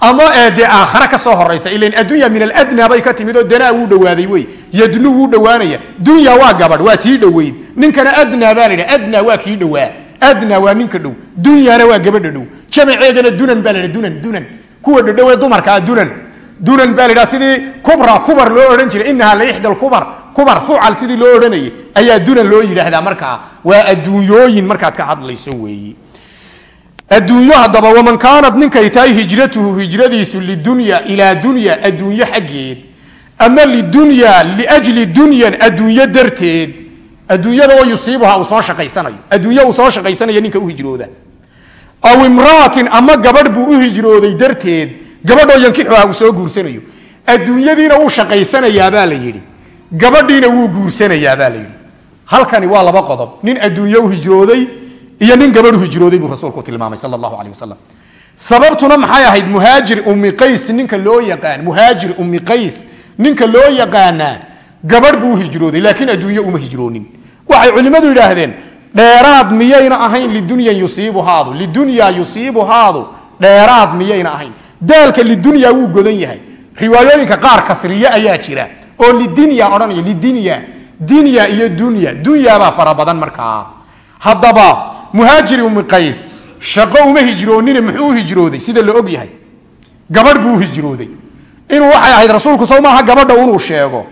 Speaker 2: ama ee dee aakhare ka soo horaysa ilan addunya min aladnaa bay ka timid oo danaa wuu dhawaaday wey. Yadnu wuu dhowaanaya. Dunya waa gabadh waa tii dhoweyd. Ninkana adnaa baa la yidha adnaa waa kii dhowaa. Adnaa waa ninka dhow. Dunyana waa gabadha dhow. Jamaceedana dunan baa la yidha dunan dunan. Kuwa dhadhowe dumarkaa dunan. Dunan baa la yidhaha sidii kubra kubar loo odhan jiray inahaa laixda lkubar kubar fucal sidii loo odhanayay. Ayaa dunan loo yidhaahdaa markaa. Waa adduunyooyin markaad ka hadlayso weeyi adduunyo haddaba waman kaanat ninkay tahay hijratuhu hijradiisu lidunya ilaa dunya adduunyo xaggeed. Ama lidunya liajli dunyan adduunyo darteed. Adduunyada oo yusiibuha uu soo shaqaysanayo. Adduunyo uu soo shaqaysanayo ninka u hijrooda. Aw imraatin ama gabadh buu u hijrooday darteed gabadhoo yankixuha uu soo guursanayo. Adduunyadiina wuu shaqaysanayaabaa la yidhi. Gabadhiina wuu guursanayaabaa la yidhi. Halkani waa laba qodob. Nin adduunyo u hijrooday iyo nin gabadhu hijrooday buu rasuulku tilmaamay sal allahu aleyh wasalam sababtuna maxay ahayd? Muhaajir ummi qays ninka loo yaqaan muhaajir ummi qays ninka loo yaqaanaa gabadh buu hijrooday laakiin adduunyo uma hijroonin. Waxay culimmadu yidhaahdeen dheeraad miyayna ahayn lidunyan yusiibuhaadu lidunya yusiibuhaadu dheeraad miyayna ahayn. Daalka lidunya wuu godan yahay. Riwaayooyinka qaar kasriye ayaa jira oo lidinya odhanaya lidinya dinya iyo dunya dunyaabaa fara badan markaa. Haddaba muhaajiri ummi qays shaqo uma hijroonine muxuu u hijrooday? Sida la og yahay. Gabadh buu u hijrooday. Inuu waxay ahayd rasuulku sow maaha gabadha inuu sheego.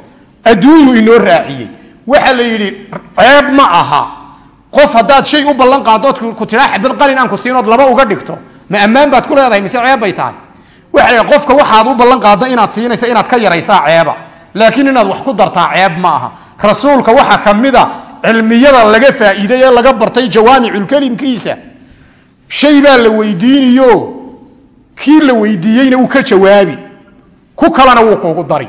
Speaker 2: Adduunyuu inoo raaciyey. Waxa la yidhi ceeb ma aha. Qof haddaad shay u ballan qaadood ku tidhaa xabad qalin aan ku siinood laba uga dhigto. Ma ammaan baad ku leedahay mise ceeb bay tahay? Waxa qofka waxaad u ballan qaaddo inaad siinaysa inaad ka yaraysaa ceeba. Laakiin inaad wax ku dartaa ceeb ma aha. Rasuulka waxaa ka mida cilmiyada laga faa'iiday ee laga bartay jawaamiculkelimkiisa shay baa la weydiiniyo kii la weydiiyeyna uu ka jawaabi. Ku kalena wuu kuugu dari.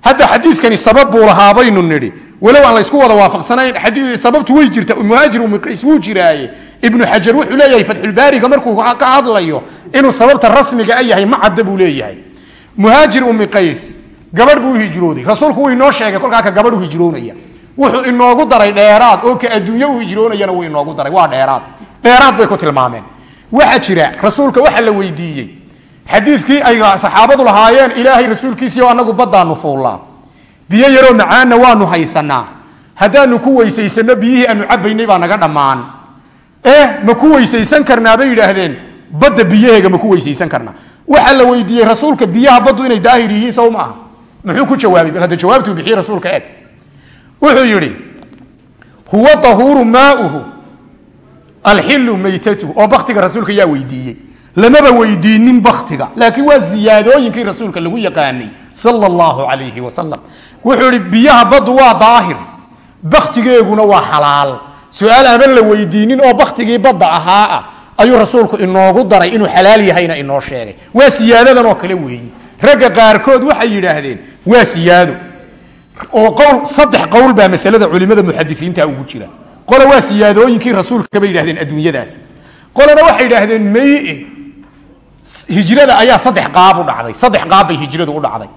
Speaker 2: Hadda xadiikani sabab buu lahaa baynu nidhi. Walow aan laysku wada waafaqsanayn sababtu way jirta. Muhaajir umiqays wuu jiraaye. Ibnu xajar wuxuu leeyahay fatxulbaariga markuu ka hadlayo inuu sababta rasmiga a yahay ma cadda buu leeyahay. Muhaajir ummi qays gabadh buu hijrooday rasuulku wuu inoo sheegay kolkaa ka gabadh hijroonaya wuxuu inoogu daray dheeraad. Oo ka adduunyo u hijroonayana wuu inoogu daray. Waa dheeraad. Dheeraad bay ku tilmaameen. Waxaa jira rasuulka waxa la weydiiyey. Xadiikii ay saxaabadu lahaayeen ilaahay rasuulkiisiio anagu badaanu fuullaa biyo yaroo macaanna waanu haysanaa haddaanu ku weysaysano biyihii aanu cabaynay baa naga dhammaan. Eh ma ku weysaysan karnaa bay yidhaahdeen. Badda biyaheega ma ku weysaysan karnaa. Waxaa la weydiiyey rasuulka biyaha baddu inay daahir yihiin sow ma aha. Muxuu ku jawaabay? Bal hadda jawaabtuu bixiyey rasuulka eg wuxuu yidhi huwa ahuuru maauhu alxilu maytatu oo baktiga rasuulka yaa weydiiyey. Lamaba weydiinin baktiga laakiin waa ziyaadooyinkii rasuulka lagu yaqaanay sal allahu alayhi wasalam wuxuu ihi biyaha baddu waa daahir baktigeeguna waa xalaal. Su'aal la weydiinin oo baktigii badda ahaa ah ayuu rasuulku inoogu daray inuu xalaal yahayna inoo sheegay. Waa siyaadadan oo kale weeyi. Ragga qaarkood waxay yidhaahdeen waa siyaado oo qowl saddex qowl baa masalada culimada muxadisiinta ugu jira. Qole waa siyaadooyinkii rasuulka bay yidhahdeen adduunyadaasi qolena waxay yidhaahdeen meye hijrada ayaa saddex qaab u dhacday saddex qaab hijradu u dhacday.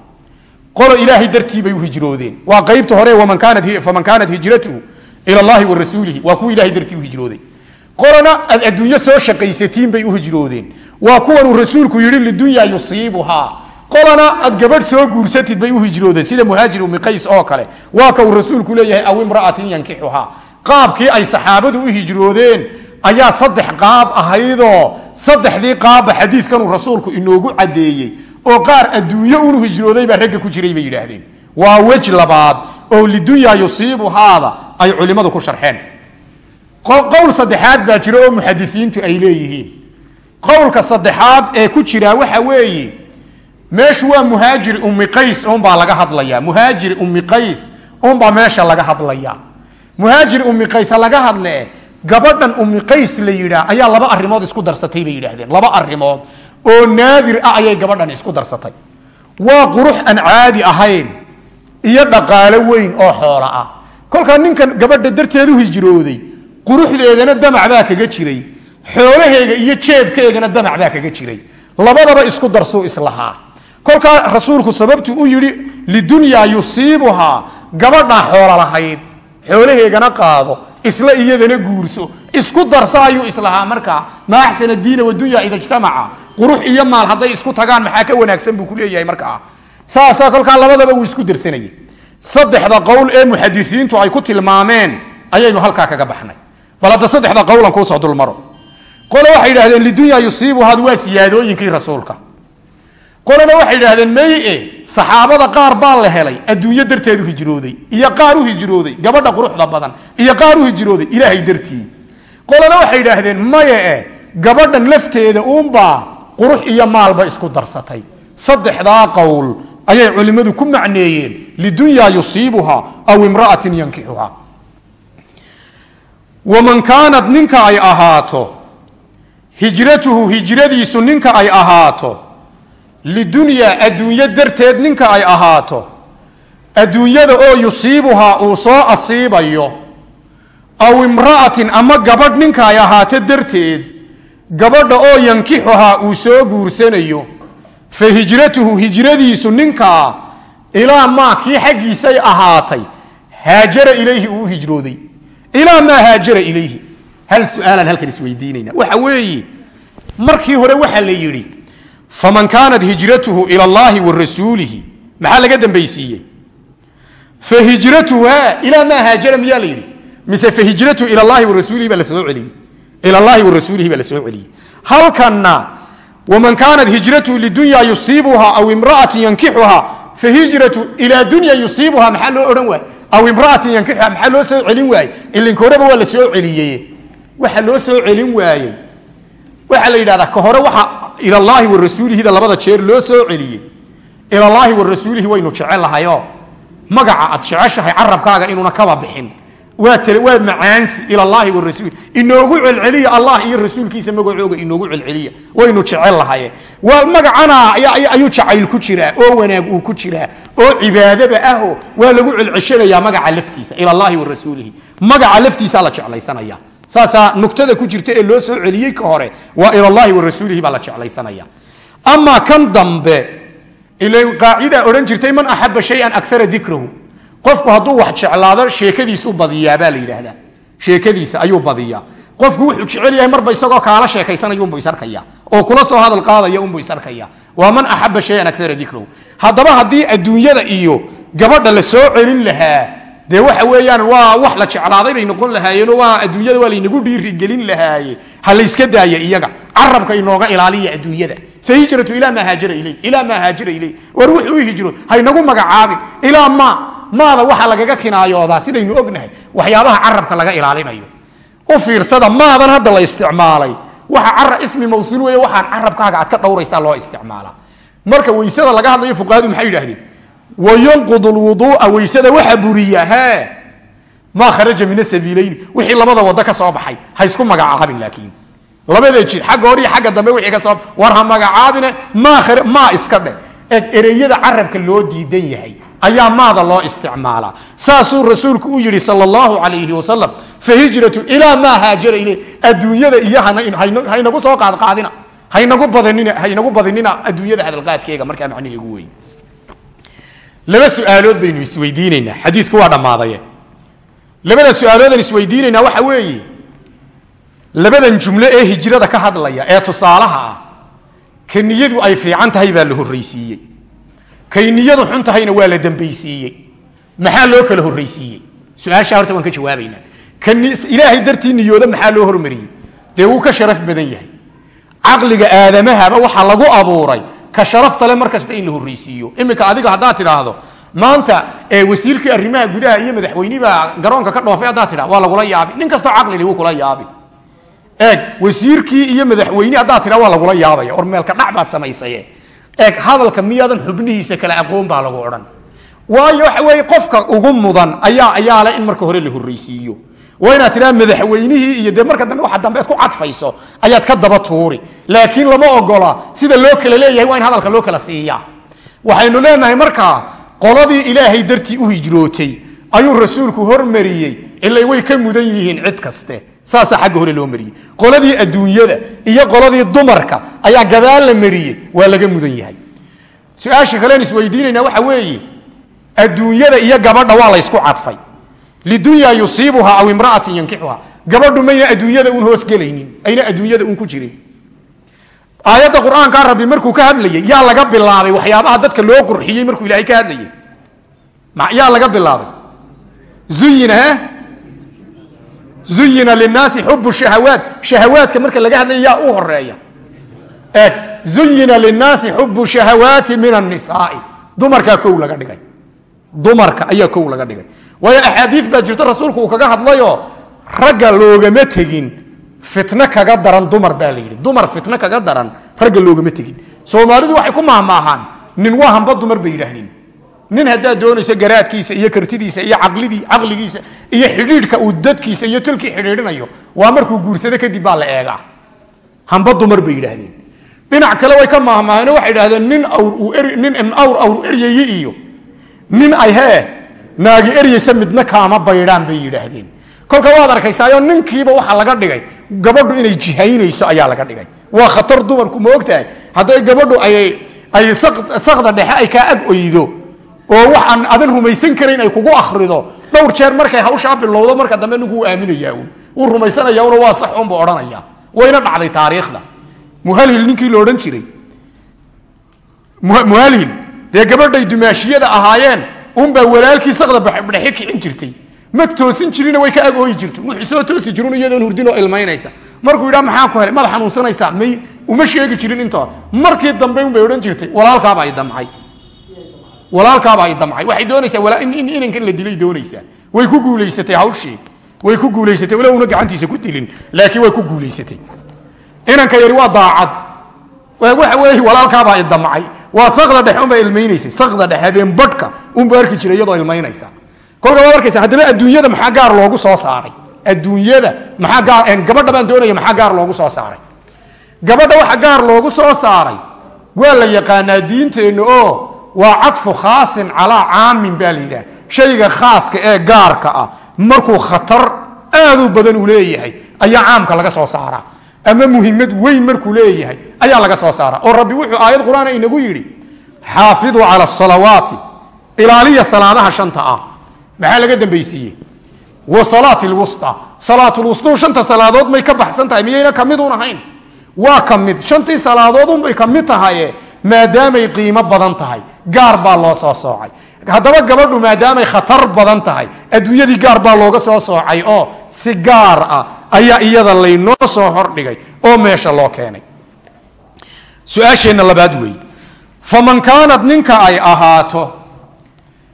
Speaker 2: Qolo ilaahay dartii bay u hijroodeen. Waa qaybta hore faman kaanat hijratuhu ila allahi wa waa kuwa ilahay dartii u hijrooday. Qolona aad adduunyo soo shaqaysatiin bay u hijroodeen. Waa kuwanuu rasuulku yidhi lidunya yusiibuhaa qolana aad gabadh soo guursatid bay u hijroodeen. Sida muhaajir umi qays oo kale. Waa ka uu rasuulku leeyahay aw imra'atin yankixuhaa qaabkii ay saxaabadu u hijroodeen ayaa saddex qaab ahaydoo saddexdii qaabba xadiidkanuu rasuulku inoogu caddeeyey. Oo qaar adduunyo unu hijrooday baa ragga ku jiray bay yidhaahdeen. Waa wej labaad oo lidunya yusiibuhaada ay culimmadu ku sharxeen. Qowl saddexaad baa jira oo muxadisiintu ay leeyihiin. Qowlka saddexaad ee ku jira waxa weeye meeshu waa muhaajir ummi qays unbaa laga hadlaya muhaajir ummi qays unbaa meesha laga hadlaya muhaajir ummi qays laga hadle gabadhan ummi qays la yidhaa ayaa laba arrimood isku darsatay bay yidhaahdeen. Laba arrimood oo naadir ah ayay gabadhan isku darsatay. Waa qurux aan caadi ahayn iyo dhaqaalo weyn oo xoola ah. Kolkaa ninkan gabadha darteedu hijrooday quruxdeedana damac baa kaga jiray. Xoolaheega iyo jeebkeegana damac baa kaga jiray. Labadaba isku darsuu islahaa kolkaa rasuulku sababtu u yidhi lidunyaa yusiibuhaa gabadhaa xoola lahayd xoolaheegana qaado isla iyadana guurso isku darsa ayuu islahaa. Markaa maa axsana diina wadunya ida ijtamaca qurux iyo maal hadday isku tagaan maxaa ka wanaagsan buu kuleeyahay markaa saasaa kolkaa labadaba uu isku darsanayay saddexda qowl ee muxadisiintu ay ku tilmaameen ayaynu halkaa kaga baxnay. Bal hadda saddexda qowlan kuusoo dulmaro. Qole waxay yidhahdeen lidunya yusiibuhaad waa siyaadooyinkii rasuulka qolena waxay yidhahdeen meye saxaabada qaar baa la helay adduunyo darteedu hijrooday iyo qaar u hijrooday gabadha quruxda badan iyo qaar u hijrooday ilaahay dartii qolena waxay yidhaahdeen maye gabadhan lafteeda uunbaa qurux iyo maalba isku darsatay. Saddexdaa qowl ayay culimmadu ku macneeyeen lidunyaa yusiibuha aw imra'atin yankixuha waman kaanad ninka ay ahaato hijratuhu hijradiisu ninka ay ahaato lidunyaa adduunyo darteed ninka ay ahaato adduunyada oo yusiibuhaa uu soo asiibayo aw imra'atin ama gabadh ninka ay ahaato darteed gabadha oo yankixuhaa uu soo guursanayo fa hijratuhu hijradiisu ninkaa ilaa maa kii xaggiisay ahaatay haajara ilayhi uu hijrooday. Ilaa maa haajara ilayhi. Hal su'aalaan halkan isweydiinayna. Waxa weeye markii hore waxaa la yidhi faman kaanat hijratuhu ila allahi wa rasuulihi. Maxaa laga dambaysiiyey? Fa hijratuha ilaa maa haajara miyaa la yidhi? Mise fa hijratuhu ila allahi wa baa la celiyey. Ila allahi wa baa la celiyey. Halkanna waman kaanat hijratuhu lidunya yusiibuha aw imra'atin yankixuha fa hijratu ilaa dunya yusiibuha maxaa loo odhan waayey? Aw imra'atin yankixuha maxaa loo soo celin waayey? Ilinka horeba waa la soo waxa loo soo celin waayey waxaa la yidhahdaa ka hore waxa ilallaahi wa rasuulihida labada jeer loo soo celiyey. Ilallaahi wa rasuulihi waynu jecelahayo magaca aad jeceshahay carabkaaga inuuna kaba bixin. Waa macaansi ilallaahi wa rasuuli inoogu celceliya allah iyo rasuulkiisa magacooga inoogu celceliya. Waynu jecelahaye magacana ayuu jacayl ku jiraa oo wanaag uu ku jiraa oo cibaadaba aho. Waa lagu celceshanayaa magaca laftiisa ilallaahi wa rasuulihi. Magaca laftiisaa la jeclaysanaya saasaa nugtada ku jirta ee loo soo celiyey ka hore waa ilallaahi wa rasuulihi baa la jeclaysanaya. Amaa kan dambe ila qaacida odhan jirtay man axaba shayan akara dikrahu qofku hadduu wax jeclaado sheekadiisuu badiyaa baa la yidhaahdaa. Sheekadiisa ayuu badiyaa. Qofku wuxuu jecel yahay marba isagoo kaala sheekaysanaya unbu isarkaya oo kula soo hadal qaadaya unbu isarkaya waa man axaba shayan akara dikrahu haddaba haddii adduunyada iyo gabadha la soo celin lahaa dee waxa weeyaan waa wax la jeclaaday bay noqon lahaayeenoo waa adduunyada waa laynagu dhiirigelin lahaaye. Ha layska daaya iyaga. Carabka inooga ilaaliya adduunyada. Fahijratu ilaa maa haajara iley ilaa maa haajara iley war wuxuu u hijrood haynagu magacaabin. Ilaa maa maada waxa lagaga kinaayoodaa sidaynu ognahay waxyaabaha carabka laga ilaalinayo. U fiirsada maadan hadda la isticmaalay. Waxa cara ismi mawsuul weeye waxaan carabkaaga aad ka dhowraysaa loo isticmaalaa marka weysada laga hadlayo fuqahadu maxay yidhahdeen wayanqud lwuduu'a weysada waxa buriya hee maa kharaja min asabiilayni wixii labada wado ka soo baxay ha isku magacaabin laakiin labada jid xagga hor iyo xagga dambe wixii ka soo war ha magacaabine maa ereyada carabka loo diidan yahay ayaa maada loo isticmaalaa saasuu rasuulku u yidhi sal allahu calayhi wasalam fahijratu ilaa maa haajara ile adduunyada iyo haynagu soo qaadqaadina haynagu badinina adduunyada hadalqaadkeega markaa macnaheegu wey laba su'aalood baynu isweydiinaynaa xadiidku waa dhammaadaye labada su'aaloodan isweydiinaynaa waxa weeye labadan jumlo ee hijrada ka hadlaya ee tusaalaha ah ka ay fiican tahay baa la horraysiiyey. Kay xun tahayna waa la dambaysiiyey. Maxaa loo kala horraysiiyey? Su'aashaa horta waan ka jawaabaynaa. Ilaahay dartii niyooda maxaa loo hormariyey? Dee wuu ka sharaf badan yahay. Caqliga aadamahaba waxaa lagu abuuray ka sharafta le mar kasta in la horraysiiyo iminka adiga haddaad tidhaahdo maanta wasiirkii arrimaha gudaha iyo madaxweynibaa garoonka ka dhoofay haddaad tidhah waa lagula yaabi. Nin kastoo caqlili wuu kula yaabi. Eeg wasiirkii iyo madaxweyne haddaad tidhaa waa lagula yaabaya. Or meelka dhac baad samaysaye. Eeg hadalka miyaadan xubnihiisa kala aqoon baa lagu odhan. Waayo waxa weeye qofka ugu mudan ayaa ayaa le in marka hore la horraysiiyo waa inaad tidhaha madaxweynihii iyo dee marka dambe waxa dambeed ku cadfayso ayaad ka daba tuuri. Laakiin lama ogola sida loo kala leeyahay waa in hadalka loo kala siiyaa. Waxaynu leenahay markaa qoladii ilaahay dartii u hijrootay ayuu rasuulku hormariyey ilay way ka mudan yihiin cid kaste. Saasaa xagga hore loo mariyey. Qoladii adduunyada iyo qoladii dumarka ayaa gadaal la mariyey waa laga mudan yahay. Su'aasha kalen isweydiinayna waxa weeye adduunyada iyo gabadha waa laysku cadfay lidunya yusiibuha aw imra'atin yankixuha gabadhu mayna adduunyada un hoosgelaynin ayna adduunyada un ku jirin. Aayadda qur'aankaa rabbi markuu ka hadlayay yaa laga bilaabay waxyaabaha dadka loo qurxiyey markuu ilaahay ka hadlayay. Yaa laga bilaabay. Uyina uyina linaasi xubu shahawaat. Shahawaadka marka laga hadlaya yaa u horreeya eeg uyina linaasi xubu shahawaati min annisaai dumarkaa kow laga dhigay. Dumarka ayaa kow laga dhigay waayo axaadiis baa jirta rasuulku uu kaga hadlayoo ragga loogama tegin fitno kaga daran dumar baa la yidhi. Dumar fitno kaga daran ragga loogama tegin. Soomaalidu waxay ku mahmaahaan nin waa hamba dumar bay yidhaahdeen. Nin haddaad doonayso garaadkiisa iyo kartidiisa iyo caqlidii caqligiisa iyo xidhiidhka uu dadkiisa iyo tolkii xidhiidhinayo waa markuu guursado kadib baa la eegaa. Hamba dumar bay yidhaahdeen. Dhinac kale way ka maahmaaheen waxay yidhahdeen nin awr nin awr awr eryaye iyo. Nin ay hee naagi eryaysa midna kaama baydhaan bay yidhaahdeen. Kolka waad arkaysaayo ninkiiba waxa laga dhigay. Gabadhu inay jihaynayso ayaa laga dhigay. Waa khatar dumarku ma ogtahay? Hadday gabadhu ay ay sak- sakda dhexe ay kaa ag oydo oo waxaan adan rumaysan karayn ay kugu akrido dhowr jeer markay hawshaa bilowdo marka dambe ninku wuu aaminayaa uun wuu rumaysanaya una waa sax unbu odhanaya. Wayna dhacday taariikhda. Muhalhil ninkii la odhan jiray. Mu- muhalhil dee gabadhay dumaashiyada ahaayeen unbaa walaalkii sakda dhexe kicin jirtay. Ma toosin jirina way ka ag ooyi jirto wuxuu soo toosi jirun iyadoon hurdin oo ilmaynaysa. Markuu yidhaa maxaa ku helay? Mada xanuunsanaysaa may uma sheegi jirin intoon. Markii dambe unbay odhan jirtay walaalkaaba ay damcay. Walaalkaaba ay damcay. Waxay doonaysaa inankan la dilay doonaysaa. Way ku guulaysatay hawshii. Way ku guulaysatay. Walow una gacantiisa ku dilin laakiin way ku guulaysatay. Inanka yari waa daacad. Waxa weeye walaalkaabaa i damcay waa sakda dhexe unbaa ilmaynaysay. Sakda dhexe habeen badhka unbaa arki jiray iyadoo ilmaynaysa. Kolka waad arkaysa haddaba adduunyada maxaa gaar loogu soo saaray? Adduunyada maxaa gaar gabadha doonaya maxaa gaar loogu soo saaray? Gabadha waxa gaar loogu soo saaray waa la yaqaanaa diinteenna oo waa cadfu khaasin calaa caamin baa la yidhaha shayga khaaska ee gaarka ah markuu khatar aad u badan uu leeyahay ayaa caamka laga soo saaraa ama muhimmad weyn markuu leeyahay ayaa laga soo saaraa. Oo rabbi wuxuu aayad qur'aan inagu yidhi xaafiduu cala asalawaati ilaaliya salaadaha shanta ah. Maxaa laga dambaysiiyey? Wa salaati lwusta salaatulwustuu shanta salaadood may ka baxsan tahay miyayna kamidun ahayn. Waa ka mid. Shantii salaadoodunbay ka mid tahaye maadaamay qiimo badan tahay. Gaar baa loo soo soocay haddaba gabadhu maadaamay khatar badan tahay adduunyadii gaar baa looga soo soocay oo si gaar ah ayaa iyada laynoo soo hordhigay oo meesha loo keenay. Su'aasheenna labaad weeye faman kaanad ninka ay ahaato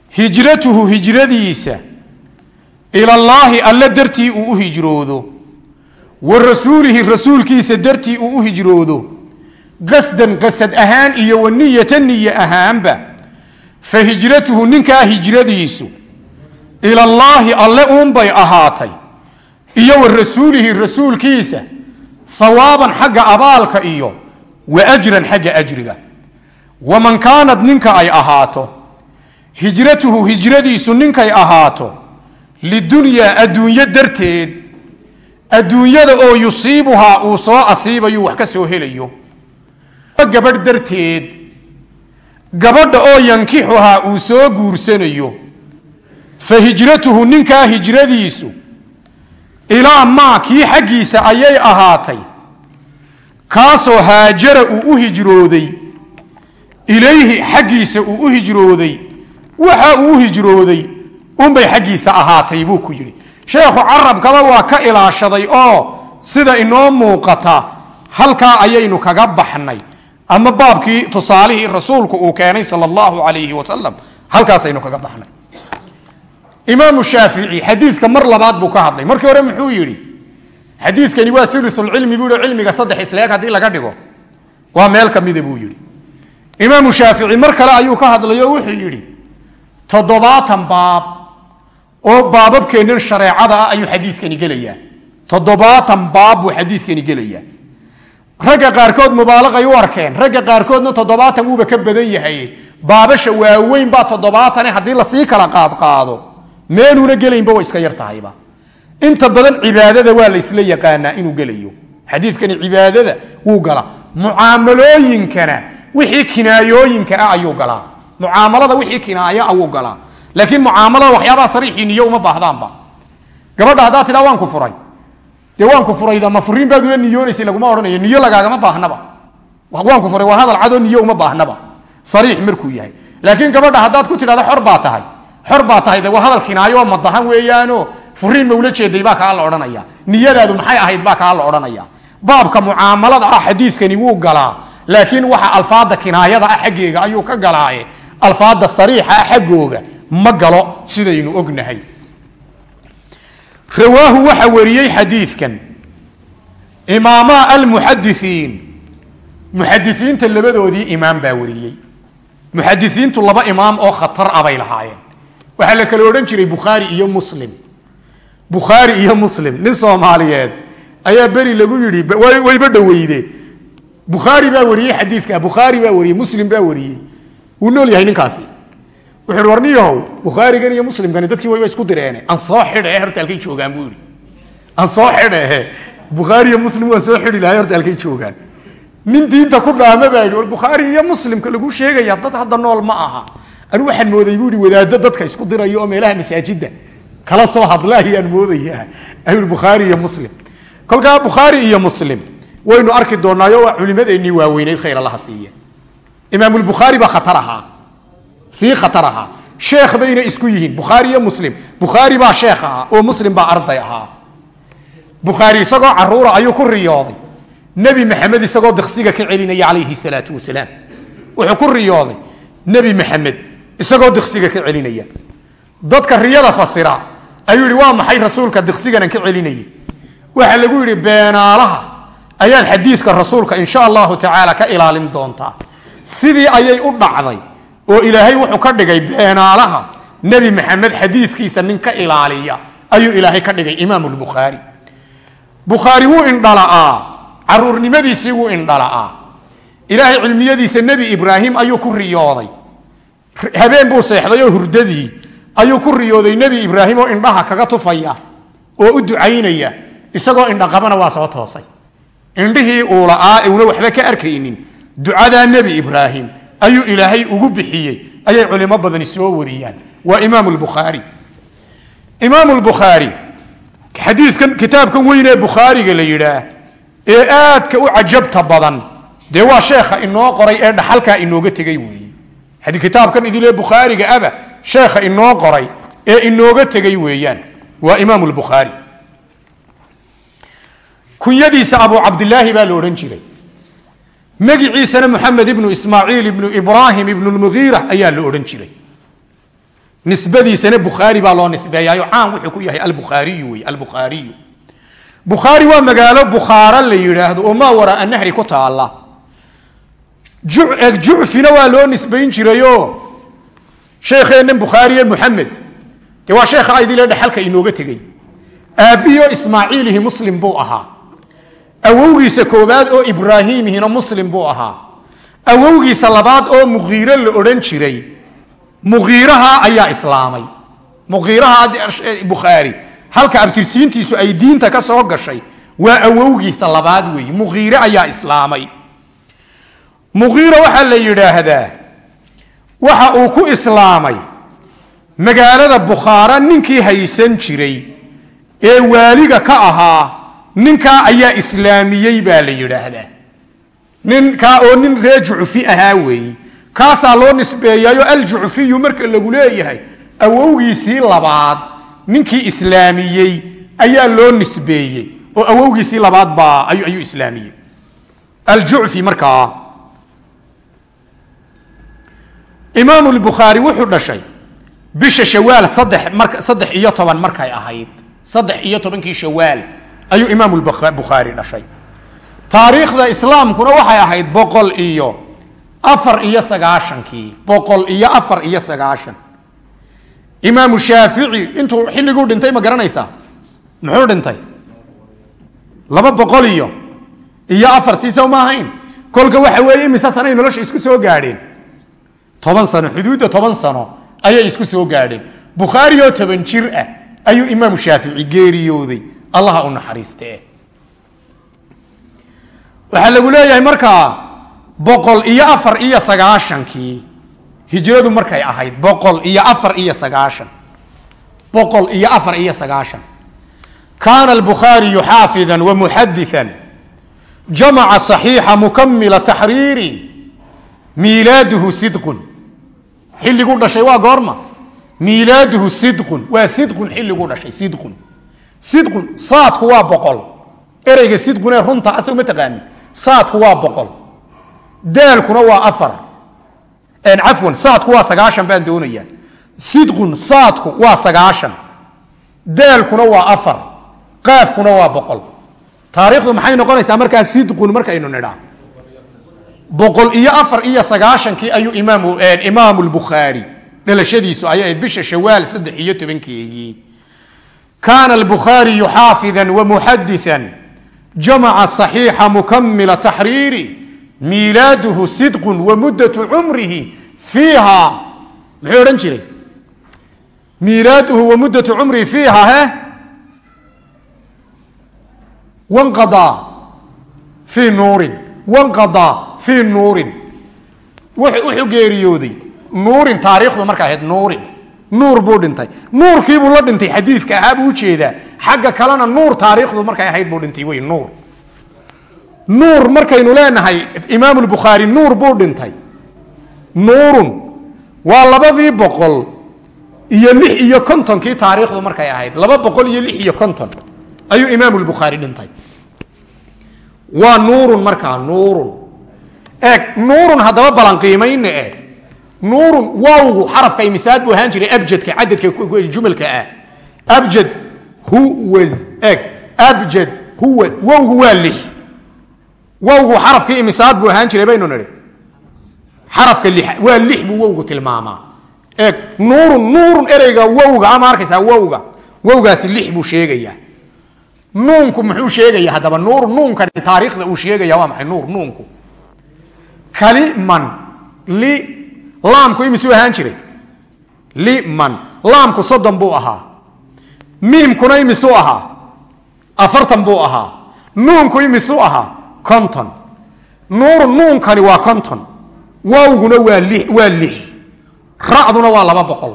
Speaker 2: hijratuhu hijradiisa ilallaahi alle dartii uu u hijroodo wa rasuulihi rasuulkiisa dartii uu u hijroodo qasdan qasad ahaan iyo wa niyata niye ahaanba fa hijratuhu ninkaa hijradiisu ilallaahi alle uunbay ahaatay. Iyo wa rasuulihi rasuulkiisa hawaaban xagga abaalka iyo wa ajran xagga ajriga. Waman kaanad ninka ay ahaato hijratuhu hijradiisu ninkay ahaato lidunyaa adduunyo darteed adduunyada oo yusiibuhaa uu soo asiibayo wax ka soo helayo. Gabadh darteed gabadha oo yankixuhaa uu soo guursanayo fa hijratuhu ninkaa hijradiisu ilaa maa kii xaggiisa ayay ahaatay. Kaasoo haajara uu u hijrooday ilayhi xaggiisa uu u hijrooday waxa uu u hijrooday unbay xaggiisa ahaatay buu ku yidhi. Sheekhu carabkaba waa ka ilaashaday oo sida inoo muuqata halkaa ayaynu kaga baxnay ama baabkii tusaalihii rasuulku uu keenay sal allahu alayhi wasalam halkaasaynu kaga baxnay. Imaamu shaafici xadiidka mar labaad buu ka hadlay. Markii hore muxuu yidhi xadiidkani waa ulusulcilmi buu yihi cilmiga saddex isleeg haddii laga dhigo. Waa meel kamida buu yidhi. Imaamu shaafici mar kale ayuu ka hadlay wuxuu yidhi toddobaatan baab oo baababkeennan shareecada ah ayuu xadiidkani gelayaa. Toddobaatan baab buu xadiidkani gelayaa ragga qaarkood mubaalaqay u arkeen. Ragga qaarkoodna toddobaatan wuuba ka badan yahay. Baabasha waaweyn baa toddobaatane haddii la sii kala qaadqaado meenuuna gelaynba way iska yar tahayba. Inta badan cibaadada waa la isla yaqaanaa inuu gelayo. Xadiidkani cibaadada wuu galaa. Mucaamalooyinkana wixii kinaayooyinka ah ayuu galaa. Mucaamalada wixii kinaayo ah galaa. Laakiin mucaamalada waxyaabaha sariixii uma baahdaanba. Gabadha haddaa tidhaa waan ku furay waan ku furayda ma furiin baad ula niyoonaysay laguma odhanayo niyo lagaagama baahnaba. Waan ku furay waa hadal cadoo niyo uma baahnaba. Sariix markuu yahay. Laakiin gabadha haddaad ku tidhahda xor baa tahay. Xor baa tahay de waa hadal kinaayo madahan weeyaano. Furiin ma ula jeeday baa kaa la odhanaya. Niyadaadu maxay ahayd baa kaa la odhanaya. Baabka mucaamalada ah xadiidkani wuu galaa. Laakiin waxa alfaada kinaayada ah xaggeega ayuu ka galaaye. Alfaada sariixa ah xaggooga ma galo sidaynu ognahay rawaahu waxa wariyey xadiidkan. Imaamaa almuxadisiin muxadisiinta labadoodii imaam baa wariyey. Muxadisiintu laba imaam oo khatar ah bay lahaayeen. Waxaa la kala odhan jiray bukhaari iyo muslim. Bukhaari iyo muslim nin soomaaliyeed ayaa beri lagu yidhi wayba dhoweyde bukhaari baa wariyey xadiidka bukhaari baa wariyey muslim baa wariyey. Wuu nool yahay ninkaasi wuxu uhi warniyahow bukhaarigan iyo muslimkani dadkii wayba isku direene aan soo xidhe horta halkay joogaan buu yihi aan soo xidhe bukhaari iyo muslim waan soo xidhi lahay horta halkay joogaan. Nin diinta ku dhaama baa yidhi bukhaari iyo muslimka lagu sheegaya dad hadda nool ma aha. Anu waxaan mooday buu yihi wadaaddo dadka isku dirayo oo meelaha masaajidda kala soo hadla ayaan moodayaa ayuu bukhaari iyo muslim. Kolkaa bukhaari iyo muslim waynu arki doonaayo waa culimadeennii waaweyneyd khayr allaha siiye imaamulbukhaari baa khatar ahaa sii khatar ahaa sheekh bayna isku yihiin. Bukhaari iyo muslim. Bukhaari baa sheekh ahaa oo muslim baa arday ahaa. Bukhaari isagoo caruura ayuu ku riyooday. Nebi maxamed isagoo diksiga ka celinaya calayhi salaatu wasalaam. Wuxuu ku riyooday nebi maxamed isagoo diksiga ka celinaya. Dadka riyada fasira ayuu yihi waa maxay rasuulka diksiganan ka celinayay? Waxaa lagu yidhi beenaalaha ayaad xadiidka rasuulka insha allahu tacaala ka ilaalin doontaa. Sidii ayay u dhacday oo ilaahay wuxuu ka dhigay beenaalaha. Nebi maxamed xadiidkiisa nin ka ilaaliya ayuu ilaahay ka dhigay imaam lbukhaari bukhaari wuu indhala'aa caruurnimadiisii wuu indhala'aa. Ilaahay cilmiyadiisa nebi ibraahim ayuu ku riyooday. Habeen buu seexday oo hurdadii ayuu ku riyooday nebi ibraahim oo indhaha kaga tufaya oo u ducaynaya isagoo indhaqabana waa soo toosay. Indhihii uu la'aa una waxba ka arkaynin. Ducadaa nebi ibraahim ayuu ilaahay ugu bixiyey. Ayay culimo badani soo wariyaan. Waa imaam lbukhaari imaam lbukhaari xadiidkan kitaabkan weyn ee bukhaariga la yidhaah ee aadka u cajabta badan dee waa sheekha inoo qoray ee dhaxalkaa inooga tegay weeye kitaabkan idilee bukhaariga aba sheekha inoo qoray ee inooga tegay weeyaan. Waa imaam lbukhaari kunyadiisa abu cabdilaahi baa la odhan jiray magiciisana moxamed ibnu ismaaciil ibnu ibraahim ibnu lmugiira ayaa la odhan jiray. Nisbadiisana bukhaari baa loo nisbeeyaayo caan wuxuu ku yahay albukhaariyu wey albukhaariyu. Bukhaari waa magaalo bukhaara la yidhaahdo oo maa waraa ku taala jucfina waa loo nisbayn jirayo sheekheennan bukhaariye muxamed dee waa sheekha aydile dhexalka inooga tegey aabbihioo ismaaciilihi muslim buu ahaa awowgiisa koowaad oo ibraahimihina muslim buu ahaa. Awowgiisa labaad oo muqiire la odhan jiray muqiiraha ayaa islaamay. Muqiiraha bukhaari halka abtirsiintiisu ay diinta ka soo gashay waa awowgiisa labaad weeye muqiire ayaa islaamay. Muqiira waxaa la yidhaahdaa waxa uu ku islaamay magaalada bukhaara ninkii haysan jiray ee waaliga ka ahaa ninkaa ayaa islaamiyey baa la yidhaahdaa. Ninkaa oo nin ree jucfi ahaa weeye kaasaa loo nisbeeyayo aljucfiyu marka lagu leeyahay awowgiisii labaad ninkii islaamiyey ayaa loo nisbeeyey oo awowgiisii labaad baa ayuu islaamiyey. Aljucfi markaa imaam lbukhaari wuxuu dhashay bisha shawaal saddex iyo toban markay ahayd. Saddex iyo tobankii shawaal ayuu imaam bukhaari dhashay taariikhda islaamkuna waxay ahayd boqol iyo afar iyo sagaashankii. Boqol iyo afar iyo sagaashan. Imaamu shaafici intuu xilliguu dhintay ma garanaysaa? Muxuu dhintay? Laba boqol iyo iyo afartii sow ma ahayn. Kolka waxa weeye imise sanay nolosha isku soo gaadheen? Toban sano xuduudda toban sano ayay isku soo gaadheen. Bukhaari oo toban jir ah ayuu imaamu shaafici geeriyooday allaha u naxariiste waxaa lagu leeyahay markaa boqol iyo afar iyo sagaashankii hijradu markay ahayd boqol iyo afar iyo sagaashan. Boqol iyo afar iyo sagaashan. Kaana albukhaariyu xaafidan wa muxadian jamaca صaxiixa mukamila taxriiri miilaaduhu sidqun. Xilliguu dhashay waa goorma. Miilaaduhu sidqun waa sidqun xilliguu dhashay sidqun sidqun saadku waa boqol. Ereyga sidqun ee runta asag ma taqaani. Saadku waa boqol. Daalkuna waa afar. Cafwan saadku waa sagaashan baan doonayaa sidqun saadku waa sagaashan. Daalkuna waa afar. Qaafkuna waa boqol. Taariikhdu maxay noqonaysaa markaa sidqun markaynu nidhaa? Boqol iyo afar iyo sagaashankii ayuu imaam imaamu lbukhaari dhalashadiisu ayay ahayd bisha shawaal saddex iyo tobankeegii kaana albukhaariyu xaafidan wa muxadian jamaca صaxiixa mukamila taxriiri miilaaduhu sidqun wa muddatu cumrihi fiiha muxuu odhan jiray miilaaduhu wa muddatu cumrihi fiiha he wanqadaa fii nuurin wanqadaa fii nuurin wuxuu geeriyooday nuurin taariikhdu marka ahayd nuurin nuur buu dhintay. Nuurkiibuu la dhintay xadiidka ahaa buu u jeedaa xagga kalena nuur taariikhdu markay ahayd buu dhintay wey nuur. Nuur markaynu leenahay imaam lbukhaari nuur buu dhintay. Nuurun waa labadii boqol iyo lix iyo kontonkii taariikhdu markay ahayd. Laba boqol iyo lix iyo konton ayuu imaam lbukhaari dhintay. Waa nuurun markaa nuurun. Eeg nuurun haddaba balanqiimayna eeg nuurun wawgu xarafka imisaad buu ahaan jiray abjadka cadadka jumalka ah. Abjad huwas eeg abjad huwa wowgu waa lix. Wowgu xarafkii imisaad buu ahaan jiray baynu nidhi. Xarafka li waa lix buu wowgu tilmaamaa. Eeg nuurun nuurun ereyga wowga ama arkaysaa wowga wowgaasi lix buu sheegayaa. Nuunku muxuu sheegaya haddaba? Nuur nuunkani taariikhda uu sheegaya waa maxay? Nuur nuunku. Kaliman li laamku imisuu ahaan jiray? Liman. Laamku soddon buu ahaa. Miimkuna imisuu ahaa. Afartan buu ahaa. Nuunku imisuu ahaa konton. Nuurun nuunkani waa konton. Wawguna waa li waa lix. Ra'duna waa laba boqol.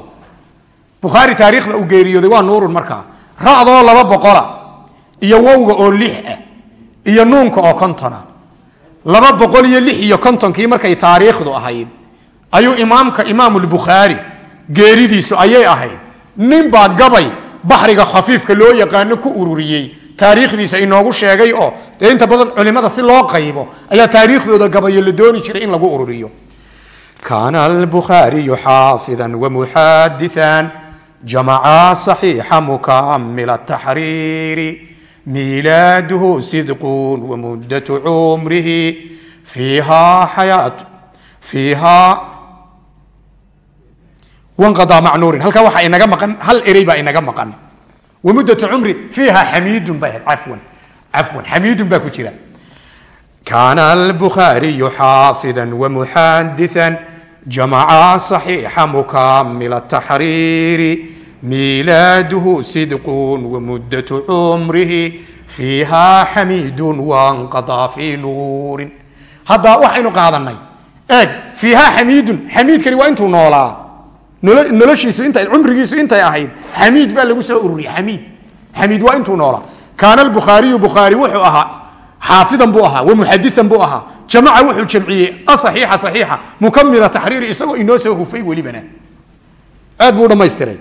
Speaker 2: Bukhaari taariikhda uu geeriyooday waa nuurun markaa. Ra'doo laba boqola. Iyo wowga oo lix ah iyo nuunka oo kontona. Laba boqol iyo lix iyo kontonkii markay taariikhdu ahayd ayuu imaamka imaamulbukhaari geeridiisu ayay ahayd. Ninbaa gabay baxriga khafiifka loo yaqaano ku ururiyey. Taariikhdiisa inoogu sheegay oo dee inta badan culimada si loo qaybo ayaa taariikhdooda gabayo la dooni jiray in lagu ururiyo. Kaana albukhaariyu xaafidan wamuxadian jamaca صaxiixa mukamila taxriiri miilaaduhu sidqun wamuddatu cumrihi fiihaa xayaat fiihaa wanqadaa macnuurin halkaa waxaa inaga maqan hal erey baa inaga maqan wamuddatu cumri fiiha xamiidun bay ahayd cafwan cafwan xamiidun baa ku jira kaana albukhaariyu xaafida wamuxadithan jamaca صaxiixa mukamila taxriiri miilaaduhu sidqun wamuddatu cumrihi fiiha xamiidun wanqadaa fii nuurin hadda waxaynu qaadanay eeg fiiha xamiidun xamiidkani waa intuu noolaa noloshiisu inta cumrigiisu intay ahayd xamiid baa lagu soo ururiyey xamiid xamiid waa intuu noolaa kaana albukhaariyu bukhaari wuxuu ahaa xaafidan buu ahaa wamuxadian buu ahaa. Jamaca wuxuu jamciyey asaxiixa saxiixa mukamila taxriiri isagoo inoo soo hufay welibana. Aad buu dhamaystiray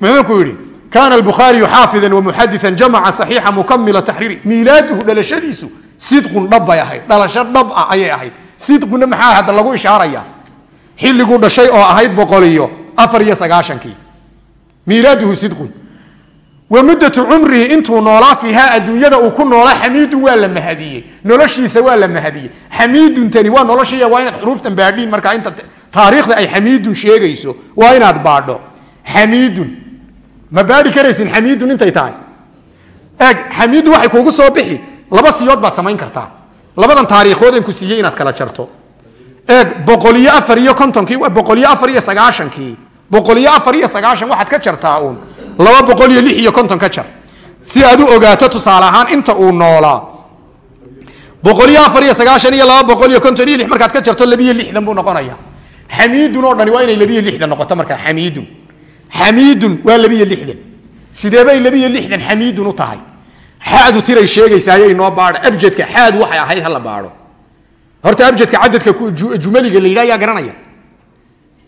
Speaker 2: muxuu ku yidhi kaana albukhaariyu xaafidan wamuxadian jamaca saxiixa mukamila taxriiri. Miilaaduhu dhalashadiisu sidqun dhab bay ahayd dhalasho dhab ah ayay ahayd. Sidquna maxaa hadda lagu ishaaraya xilliguu dhashay oo ahayd boqol iyo afar iyo sagaashankii. Miilaaduhu sidqun. Wa muddatu cumrihi intuu noolaa fiiha adduunyada uu ku noolaa xamiidun waa la mahadiyey. Noloshiisa waa la mahadiyey. Xamiiduntani waa noloshiiya waa inaad xuruuftan baadhiin markaa inta taariikhda ay xamiidun sheegayso waa inaad baadho. Xamiidun. Ma baadhi karaysin xamiidun intay tahay? Eeg xamiidun waxay kuugu soo bixi. Laba siyood baad samayn kartaa. Labadan taariikhood ku siiyey inaad kala jarto eeg boqoliyo afar iyo kontonkii boqoliyo afar iyo sagaashankii. Boqoliyo afar iyo sagaashan waxaad ka jartaa uun. Laba boqol iyo lix iyo konton ka jar. Si aad u ogaato tusaale ahaan inta uu noolaa boqoliyo afar iyo sagaashan iyo laba boqol iyo konton iyo lix markaad ka jarto labiyo lixdan buu noqonaya. Xamiidun oo dhani waa inay labiyo lixdan noqoto markaa xamiidun. Xamiidun waa labiyo lixdan sideebay labiyo lixdan xamiidun u tahay? Xaadu tiray sheegaysaayo inoo baadha. Abjadka xaadu waxay ahayd hala baadho horta abjadka cadadka jumaliga la yidhah yaa garanaya.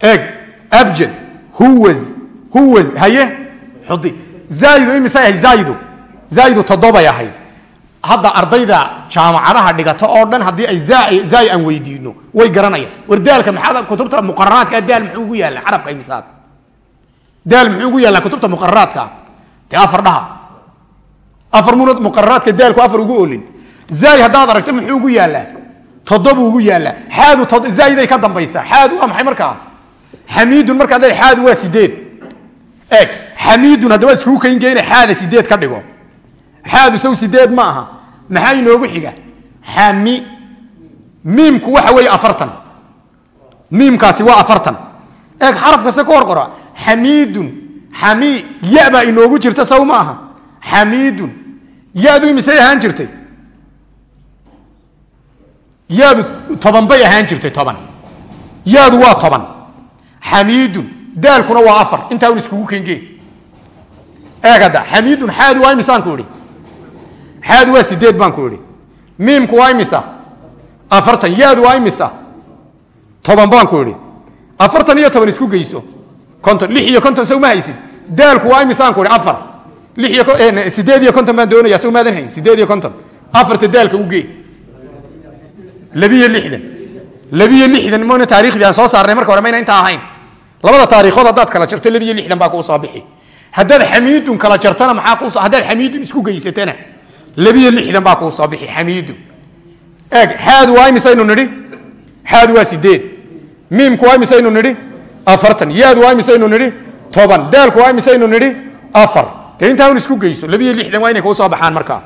Speaker 2: Eeg abjad huwaz huwaz haye? Xudi. Zaayidu imisay ahayd? Zaayidu. Zaayidu toddobay ahayd. Hadda ardayda jaamacadaha dhigata oo dhan haddii ay zaay aan weydiino way garanayaan. War daalka kutubta muqararaadka daal muxuu ugu yaallaa? Xarafka imisaad daal muxuu ugu yaallaa kutubta muqararaadka dee afar afar munad muqararaadka daalku afar ugu olin zaay haddaad aragto muxuu ugu yaallaa toddobu ugu yaallaa xaadu zaayiday ka dambaysaa xaadu waa maxay markaa? Xamiidun markaad leedahay xaadu waa sideed. Eeg xamiidun haddaba iskugu kayngeena xaada sideed ka dhigo. Xaadu saw sideed ma aha. Maxaa inoogu xiga? Xami miimku waxa weeye afartan. Miimkaasi waa afartan. Eeg xaraf ka hor xamiidun xami ya baa inoogu jirta saw ma aha. Xamiidun yadu imisay ahaan jirtay yaadu toban bay ahaan jirtay toban. Yaadu waa toban. Xamiidun daalkuna waa afar. Intaa un iskugu kengeen eegada xamiidun xaadu waa imisaan ku idhi. Xaadu waa sideed baan ku idhi. Miimku waa imisa? Afartan. Yaadu waa imisa? Toban baan ku idhi. Afartan iyo toban isku geyso. Konton lix iyo konton sow ma haysid. Daalku waa imisaan ku idhi afar. Iyo sideed iyo konton baan doonaya sow maadan hayn. Sideed iyo konton. Afarta daalka ugee labiyo lixdan. Labiyo lixdan mana taarikhdii aan soo saarnay marka hore mayna intaa ahayn. Labada taariikhood haddaad kala jarto labiyo lixdan baa kuu soo bixi. Haddaad xamiidun kala jartana maxaa haddaad xamiidun isku geysatana labiyo lixdan baa kuu soo bixi xamiidun. Eeg xaadu waa imisaynu nidhi? Xaadu waa sideed miimku waa imisaynu nidhi? Afartan. Yaadu waa imisaynu nidhi? Toban. Daalku waa imisaynu nidhi? Afar. Dee intaa isku geyso labiyo lixdan waa inay kuu soo baxaan markaa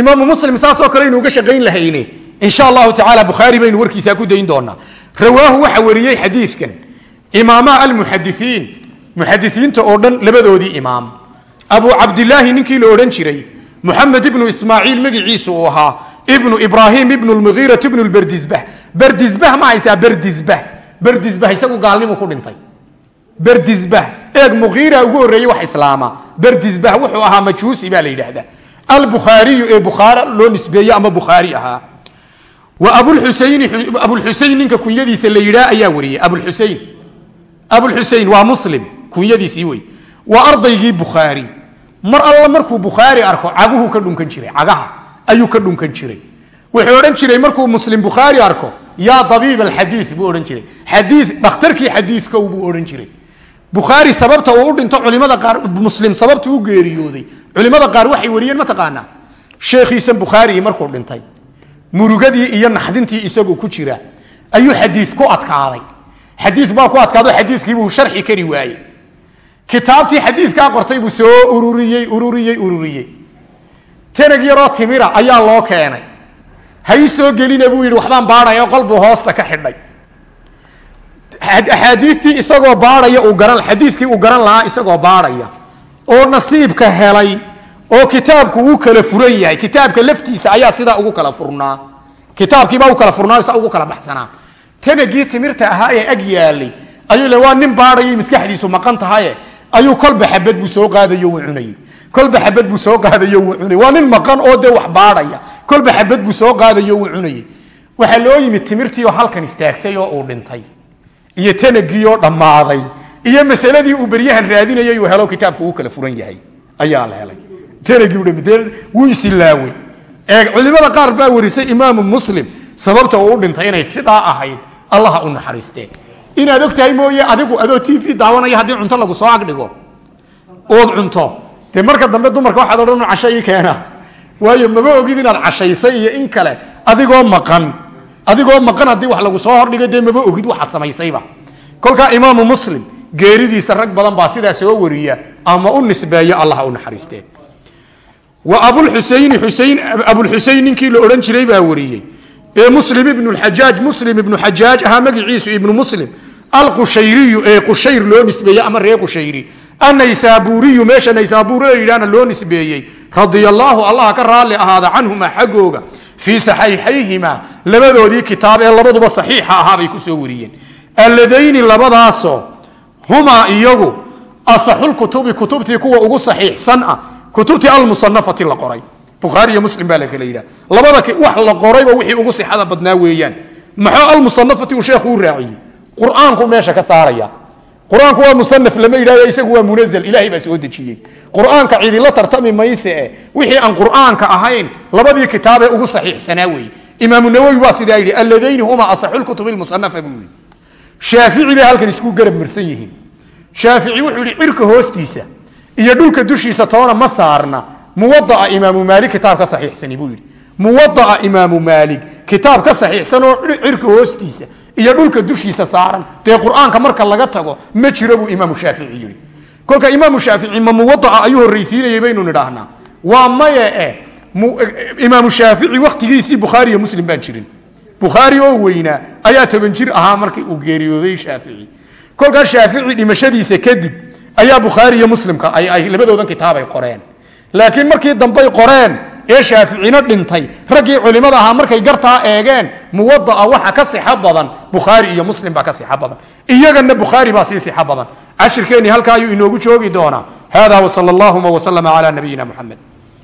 Speaker 2: imaamu muslim saasoo kale aynu uga shaqayn lahayne insha allahu tacaala bukhaari baynu warkiisaa ku dayn doonaa rawaahu waxa wariyey xadiidkan. Imaama almuxadisiin muxadisiinta oo dhan labadoodii imaam. Abu cabdilaahi ninkii la odhan jiray muxamed ibnu ismaaciil magiciisu uu ahaa. Ibnu ibraahim ibnu lmugiirat ibnu lberdisbah berdisbah ma haysaa berdisbah berdisbah isagu gaalnimu ku dhintay. Berdisbah eeg mugiira ugu horreeyey wax islaama. Berdisbah wuxuu ahaa majuusi baa la yidhaahdaa albukhaariyu ee bukhaara loo nisbeeye ama bukhaari ahaa. Wa abulxuseyn abulxuseyn ninka kunyadiisa la yidhaa ayaa wariyey abulxuseyn abulxuseyn waa muslim kunyadiisii wey waa ardaygii bukhaari mar alla markuu bukhaari arko caguhu ka dhunkan jiray cagaha ayuu ka dhunkan jiray. Wuxuu odhan jiray markuu muslim bukhaari arko yaa dabiib alxadii buu odhan jiray. Xadii dhakhtarkii xadiikow buu odhan jiray bukhaari sababta uu u dhinto culimada qaar muslim sababta u geeriyooday. Culimada qaar waxay wariyeen mataqaanaa sheekhiisan bukhaari markuu dhintay. Murugadii iyo naxdintii isagoo ku jira. Ayuu xadii ku adkaaday. Xadii baa ku adkaado xadiikiibuu sharxi kari waaye kitaabtii xadiikaa qortay buu soo ururiyey ururiyey ururiyey. Tanag yaroo timira ayaa loo keenay. Hay soo gelina buu yidhi waxbaan baadhaya qolbuu hoosta ka xidhay axaadiitii isagoo baadhaya uu garan xadiidkii uu garan lahaa isagoo baadhaya oo nasiibka helay oo kitaabku uu kala furan yahay. Kitaabka laftiisa ayaa sidaa ugu kala furnaa. Kitaabkiibaa u kala furnaa saa ugu kala baxsanaa. Tanagii timirta ahaa ee ag yaalay. Ayuu le waa nin baadhayay maskaxdiisu maqan tahaye. Ayuu kolba xabad buu soo qaadayo wuu cunayey kolba xabad buu soo qaadayo wuu cunayy waa nin maqan oo dee wax baadhaya kolba xabad buu soo qaadayo wuu cunayey waxaa loo yimid timirtii oo halkan istaagtay oo uu dhintay iyo tanagii oo dhammaaday iyo masaladii uu beryahan raadinayay uu helo kitaabku uu kala furan yahay ayaa la helay. Tanagii udhami dee wuu isilaawey ee culimada qaar baa warisay imaamu muslim sababta uu u dhintay inay sidaa ahayd allaha u naxariistee inaad og tahay mooye adigu adoo t v daawanaya haddii cunto lagu soo agdhigo ood cunto. Dee marka dambe dumarka waxaad odhan casho keena waayo maba ogid inaad cashaysay iyo in kale adigoo maqan adigoo maqan haddii wax lagu soo hordhigo dee maba ogid waxaad samaysayba. Kolkaa imaamu muslim geeridiisa rag badan baa sidaa soo wariya ama u nisbeeya allaha u naxariistee. Wa abulxusayni xusein abulxusein ninkii la odhan jiray baa wariyey. Ee muslim ibnu xajaaj muslim ibnu xajaaj ahaa magaciisu ibnu muslim. Alqushayriyu ee qushayr loo nisbeeyey ama ree qushayri. Annaysaabuuriyu meesha naysaabuur la yidhahna loo nisbeeyey. Radia allaahu allaha ka raalli ahaada canhuma xaggooga fii saxiixayhima labadoodii kitaab ee labaduba saxiixa ahaa bay ku soo wariyeen. Alladayni labadaasoo humaa iyagu asaxulkutubi kutubtii kuwa ugu saxiixsan ah kutubtii almusanafati la qoray. Bukhaari iyo muslim baa la kala labada wax la qorayba wixii ugu sixada badnaa weeyaan. Maxaa almusanafati uu sheekhu u raaciyey? Qur'aanku meesha ka saaraya qur'aanku waa musanaf lama yidhahdo isagu waa munazl ilahay baa soo dejiyey. Qur'aanka cidila tartami mayse e wixii aan qur'aanka ahayn labadii kitaabee ugu saxiixsanaa weeye. Imaamu nawowi waa sidaa yidhi alladayni huma asaxu lkutubi lmusanafa buu yidhi. Shaafici bay halkan isku garab marsan yihiin. Shaafici wuxuu yidhi cirka hoostiisa iyo dhulka dushiisa toona ma saarna. Muwadaa imaamu maali kitaab ka saxiixsani buu yidhi. Muwadaa imaamu maalig kitaab ka saxiixsan oo cirka hoostiisa iyo dhulka dushiisa saaran. Dee qur'aanka marka laga tago ma jiro buu imaamu shaafici yidhi. Kolka imaamu shaafici ma muwadaa ayuu horraysiinayay baynu nidhaahnaa waa maye e imaamu shaafici wakhtigiisii bukhaari iyo muslim baan jirin. Bukhaari oo weynaa ayaa toban jir ahaa markii uu geeriyooday shaafici kolkaa shaafici dhimashadiisa kadib ayaa bukhaari iyo muslimka ay labadoodan kitaab ay qoreen. Laakiin markii dambey qoreen ee shaaficina dhintay. Raggii culimada ahaa markay gartaa eegeen muwadaa waxa ka sixo badan bukhaari iyo muslim baa ka sixo badan. Iyagana bukhaari baa sii sixo badan. Cashirkeennii halkaa ayuu inoogu joogi doonaa. Hada wsal allahuma wslama cala nabiyina muxamed